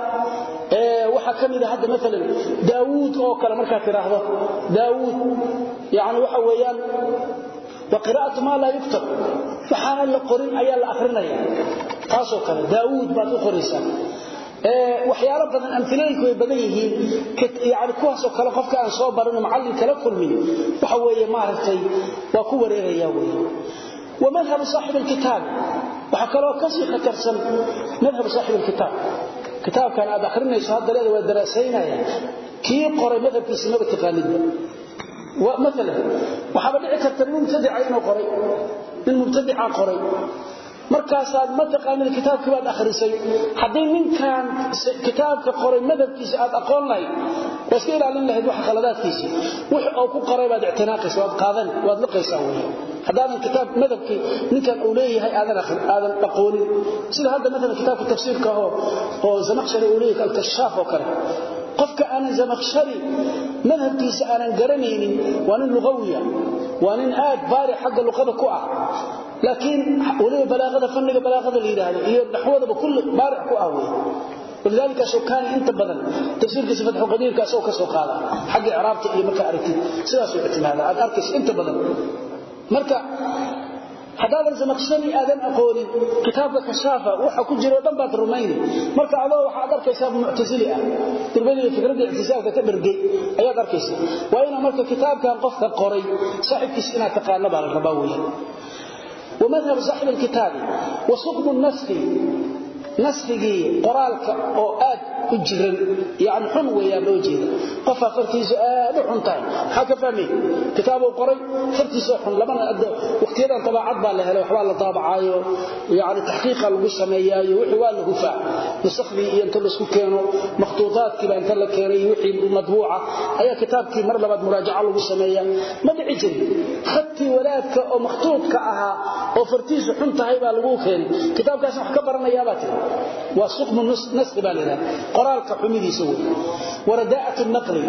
waxaa ka mid ah hadda maalan daawuud oo kale markaad tidhaahdo. Daawuud yani waxa weeyaan wa maa laa yuktab. Waxaanan la qorin ayaa la akhrinaya. Taasoo kale daawuud baad u qoraysaa waxyaalo badan amilooyinku way badan yihiin yani kuwaasoo kale qofka aan soo barin macallin kala kulmin waxa weeye maaragtay waa ku wareeraya wey wa madhabu saaxib alkitaab waxaa kaloo ka sii khatarsan madhabu saaxib alkitaab kitaabkan aad akhrinayso hadda leeda waa daraasaynaya. Kii qoray madhabkiisa maba taqaanidba maalan waxaaba dhici karta mubtadica inuu qoray markaasaad ma taqaanid kitaabkii baad akhrisay. Haddii ninkan kitaabka qoray madhabkiisa aad aqoon lahayd waa iska ilaalin lahayd waxa khaladaadkiisii wix oo ku qoray baad ictinaaqaysa waad qaadani waad liqaysaa wey haddaadan kitaab madhabkii ninkan uu leeyahay aadan aqoonin. Sida hadda maalan kitaabka tafsiirka oo zamaqshari uu leeyahay alkashaaf oo kale qofka aanan zamakshari madhabkiisa aanan garanaynin waa nin luawiya waa nin aad baari xagga luqada ku ah. Laakiin waliba balaaada faniga balaaada la yidhaahdo iyo naxwadaba kulli baari ku ah wey walidaalika shawkaani inta badan tafsiirkiisa fatxuqadiirka asagoo ka soo qaada xagga ciraabta iyo markaa aragtid sidaasuu ictimaada aad arkaysa inta badan. Marka hadaadan zamaqshani aadan aqoonin kitaabka kashaafa waxa ku jiro dhan baad rumayni marka adoo waxa aad arkaysaa mu'tazili ah dirbadii fikradda ihtisaalka ka dhargay ayaad arkaysaa waa ina marka kitaabkan qofka qoray saaxibkiisa inaad taqaano baa la rabaa weeyaan ومذهب صاحب الكتاب وسقم النسخ nasfigii qoraalka oo aad u jiran yani xun weeyaan loo jeeda. Qof afartiisu aad u xun tahay. Maxaa ka fahmay? Kitaabuu qoray fartiisoo xun waqtiyadan tabaacad baa la helay waxbaa la daabacaayo. Yani taxqiiqa lagu sameeyaayo wixii waa la hufaa nusakhdii iyo inta la isku keeno makhtuudaadkiiba inta la keenay wixii madbuuca. Ayaa kitaabkii mar labaad muraajaca lagu sameeya ma dhici jirin. Khadkii wadaadka oo makhtuudka ahaa oo fartiisu xun tahay baa lagu waa sukmu naskhi baa laydhaha qoraalka xumidiisa wey waradaa'atu naqli.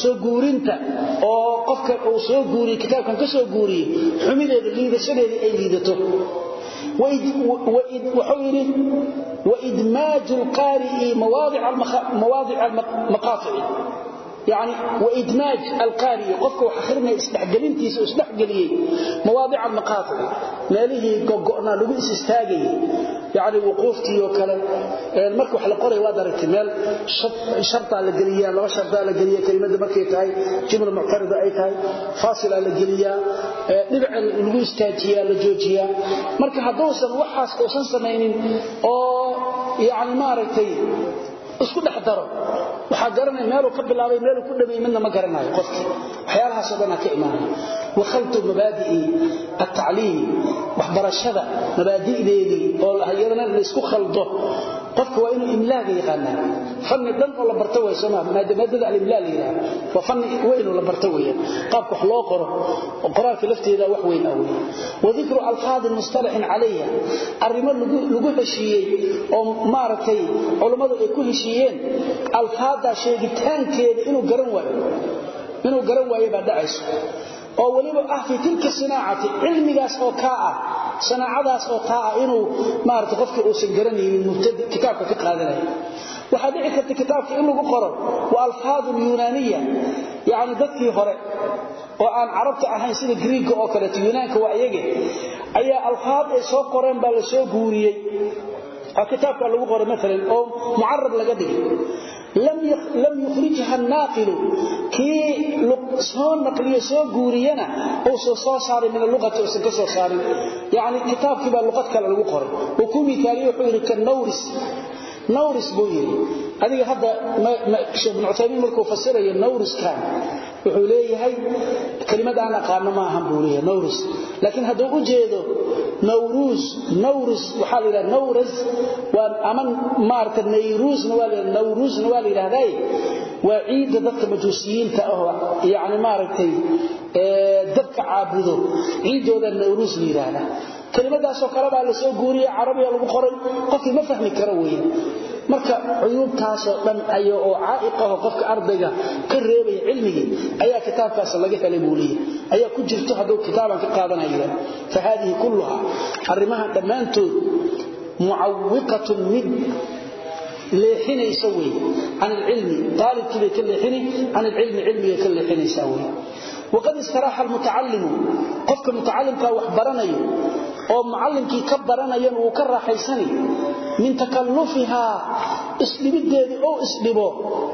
Soo guurinta oo qofka uu soo guuriye kitaabkan ka soo guuriye xumideeda liidashadeeda ay liidato. Wuxuu yidhi waidmaaju yani waidmaaj alqaariyi qofka wax akhrinaya isdhexgelintiisa u isdhexgeliyey mawaadica maqaafici meelihii gogo'naa lagu is istaagayey yani wuquuftiioo kale markii wax la qoraya waad aragtay meel shartaa la geliyaa laba shartaa la geliya kelimadda markay tahay jimla muctarida ay tahay faasilaa la geliyaa dhinaca lagu istaajiyaa la joojiyaa. Marka hadduusan waxaas uusan samaynin oo yani maaragtay isku dhex daro. Waxaa garanaya meeluu ka bilaabay meeluu ku dhameeyey midna ma garanayo qofkii. Waxyaalahaasoo dhanaa ka imaanaya. Wakhaltu mabaadi'i altacliim waxbarashada mabaadi'deedii oo iyadana laysku khaldo qofka waa inuu imlaaga yaqaanaa. Fanni dhan oo la barto way sooma maadada alimlaa la yidhaha waa fanni weyn oo la barto weeyaan qaabka wax loo qoro oo qoraalka lafteeda wax weyn ah weeyaan wadikru alfaadin mustalaxin calayha. Arrimo lagu heshiiyey oo maaragtay culummadu ay ku heshiiyeen alfaaddaa sheegitaankeeda inuu garan waayo. Dhacayso oo weliba ah fii tilka sinaacati cilmigaas oo kaa ah sanaacadaas oo taa ah inuu maarata qofkii uusan garanaynin mubtadi kitaabka ka qaadanaya. Waxaa dhici karta kitaabka in lagu qoro waa alfaadun yunaaniya yacni dadkii hore oo aan carabta ahayn sida griiga oo kaleeto yunaanka waa iyage ayaa alfaad ay soo qoreen baa la guuriyey. Oo kitaabka lagu qoray maalan oo mucarab laga dhigay lam yukhrijha naaqilu kii soo naqliyo soo guuriyana uusan soo saarin min aluqati uusan ka soo saarin yani kitaabkii baa luqad kale lagu qoray. Uu ku miaaliye wuxuu yidhi ka nawris buu yidhi. Adiga hadda sheekh bin cuthaymiin markuu fasirayo nawriskan wuxuu leeyahay kelimad aan aqaano ma ahan buu leeyahay nawris laakiin hadduu u jeedo nawruus nawris waxaa la yidhaha nawras waa ama maarata nayruusna waa la yidhaha nawruusna waa la yidhahdaa waa ciidda dadka majuusiyiinta ah. Yacni maaragtay dabka caabudo. Ciiddooda kelimadaasoo kale baa la soo guuriye carabiga lagu qoray. Qofkii ma fahmi karo weeye. Marka cuyuubtaasoo dhan ay oo caa'iqaho qofka ardayga ka reebaya cilmigii ayaa kitaabkaas laga helay buu leeyahy ayaa ku jirto hadduu kitaaban ka qaadanaya fa haadihi kulluha arrimahan dhammaantood mucawiqatun mid leexinaysa wey can alcilmi aalibkii bay ka leexini can alcilmi cilmigay ka leexinaysaa wey waqad istaraaxa almutacallimu qofka mutacalimkaa wax baranayo oo mucallimkii ka baranayan wuu ka raaxaysani min takallufihaa isdhibiddeedii ou isdhibo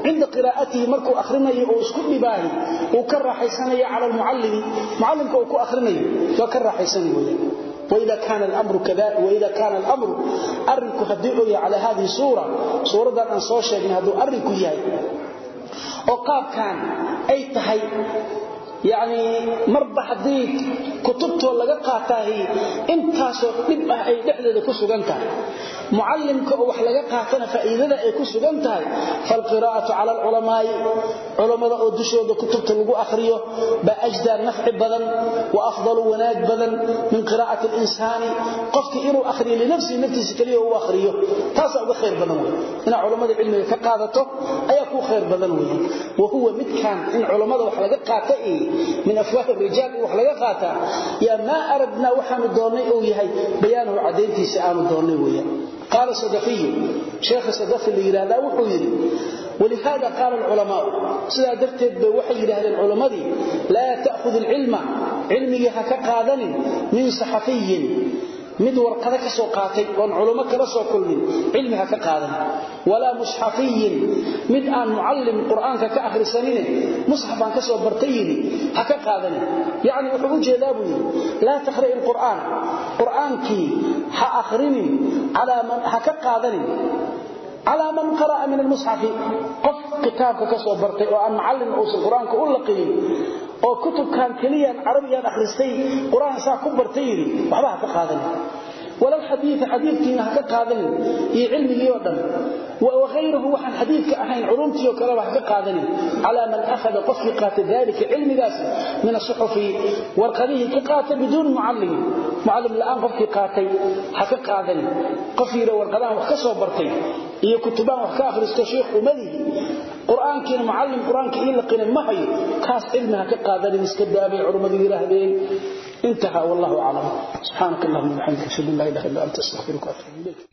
cinda qiraa'atihi markuu akhrinayo oo isku dhibaahi uu ka raaxaysanaya cala almucallimi mucallimka uu ku akhrinayo waa ka raaxaysani weeyaan وإذا كان الأمر كذلك وإذا كان الأمر أرك هدئه على هذه الصورة صورة أن صوشة من هذا أرك ياي وقاب كان أي تهي yani marba haddii kutubtoo laga qaataahi intaasoo dhib ah ay dhexdeeda ku sugan tahay. Mucallimka wax laga qaatana faa'iidada ay ku sugan tahay. Faalqiraa'atu cala alculamaa'i culammada oo dushooda kutubta lagu akhriyo baa ajdaa nafci badan wa afdalu wanaag badan min qiraa'ati alinsaani. Qofkii inuu akhriyo linafsihi naftiisa keliya u akhriyo. Taasaa uga khayr badan wey inaad culammada cilmiga ka qaadato ayaa kuu khayr badan wey wa midkan in culammada wax laga qaata min afwah ar-rijal wax laga qaata ya ma aradna waxaanu doonay oo yahay bayaanu cadeyntiisa aanu doonay weeyaan قال صدفي شيخ صدفي اللي يرادا وحو يري ولهذا قال العلماء سدا درتد بوحي يرادا العلماء دي لا تاخذ العلم علمي هكا قادن من صحفي mid warqado ka soo qaatay oon culummo kala soo kulmin cilmi ka qaadan. Walaa musxafiyin mid aan mucallim qur'aanka ka akhrisanine musxaf ka soo bartay ha ka qaadani yacni wuxuu u jeedaa takhri' ilqur'aan qur'aankii ha akhrinin calaa man ha ka qaadanin. Calaa man qara'a min almusxafi qof kitaabka ka soo bartay oo aan macallin uusan qur'aanka u laqinin oo kutubkan kaliya carabiyan akhristay quraan saa ku bartay waxba ka qaadan wala hadith hadithkiina ka qaadan iyo cilmigi oo dhan. Wa ghayruhu waxan hadithka ahayn culumtii oo kale wax ka qaadan ala man akhadha qofki qaata dalika cilmigaas min as-suhufi warqadihi ka qaata bidun muallim muallim la'an qofki qaatay ha ka qaadan qofkiina warqadahan wax ka soo bartay iyo kutubaan wax ka akhristo sheekh umadihi qur'aankiina macallin qur'aanka ii laqinay ma hayo. Kaas cilmi ha ka qaadanin iska daabay culummadu yidhaahdeen intahaa wallahu aclam. Subxaanaka allahuma wabxamdika ashhadu an laa ilaha illa anta astaghfiruka wa atuubu ilayk.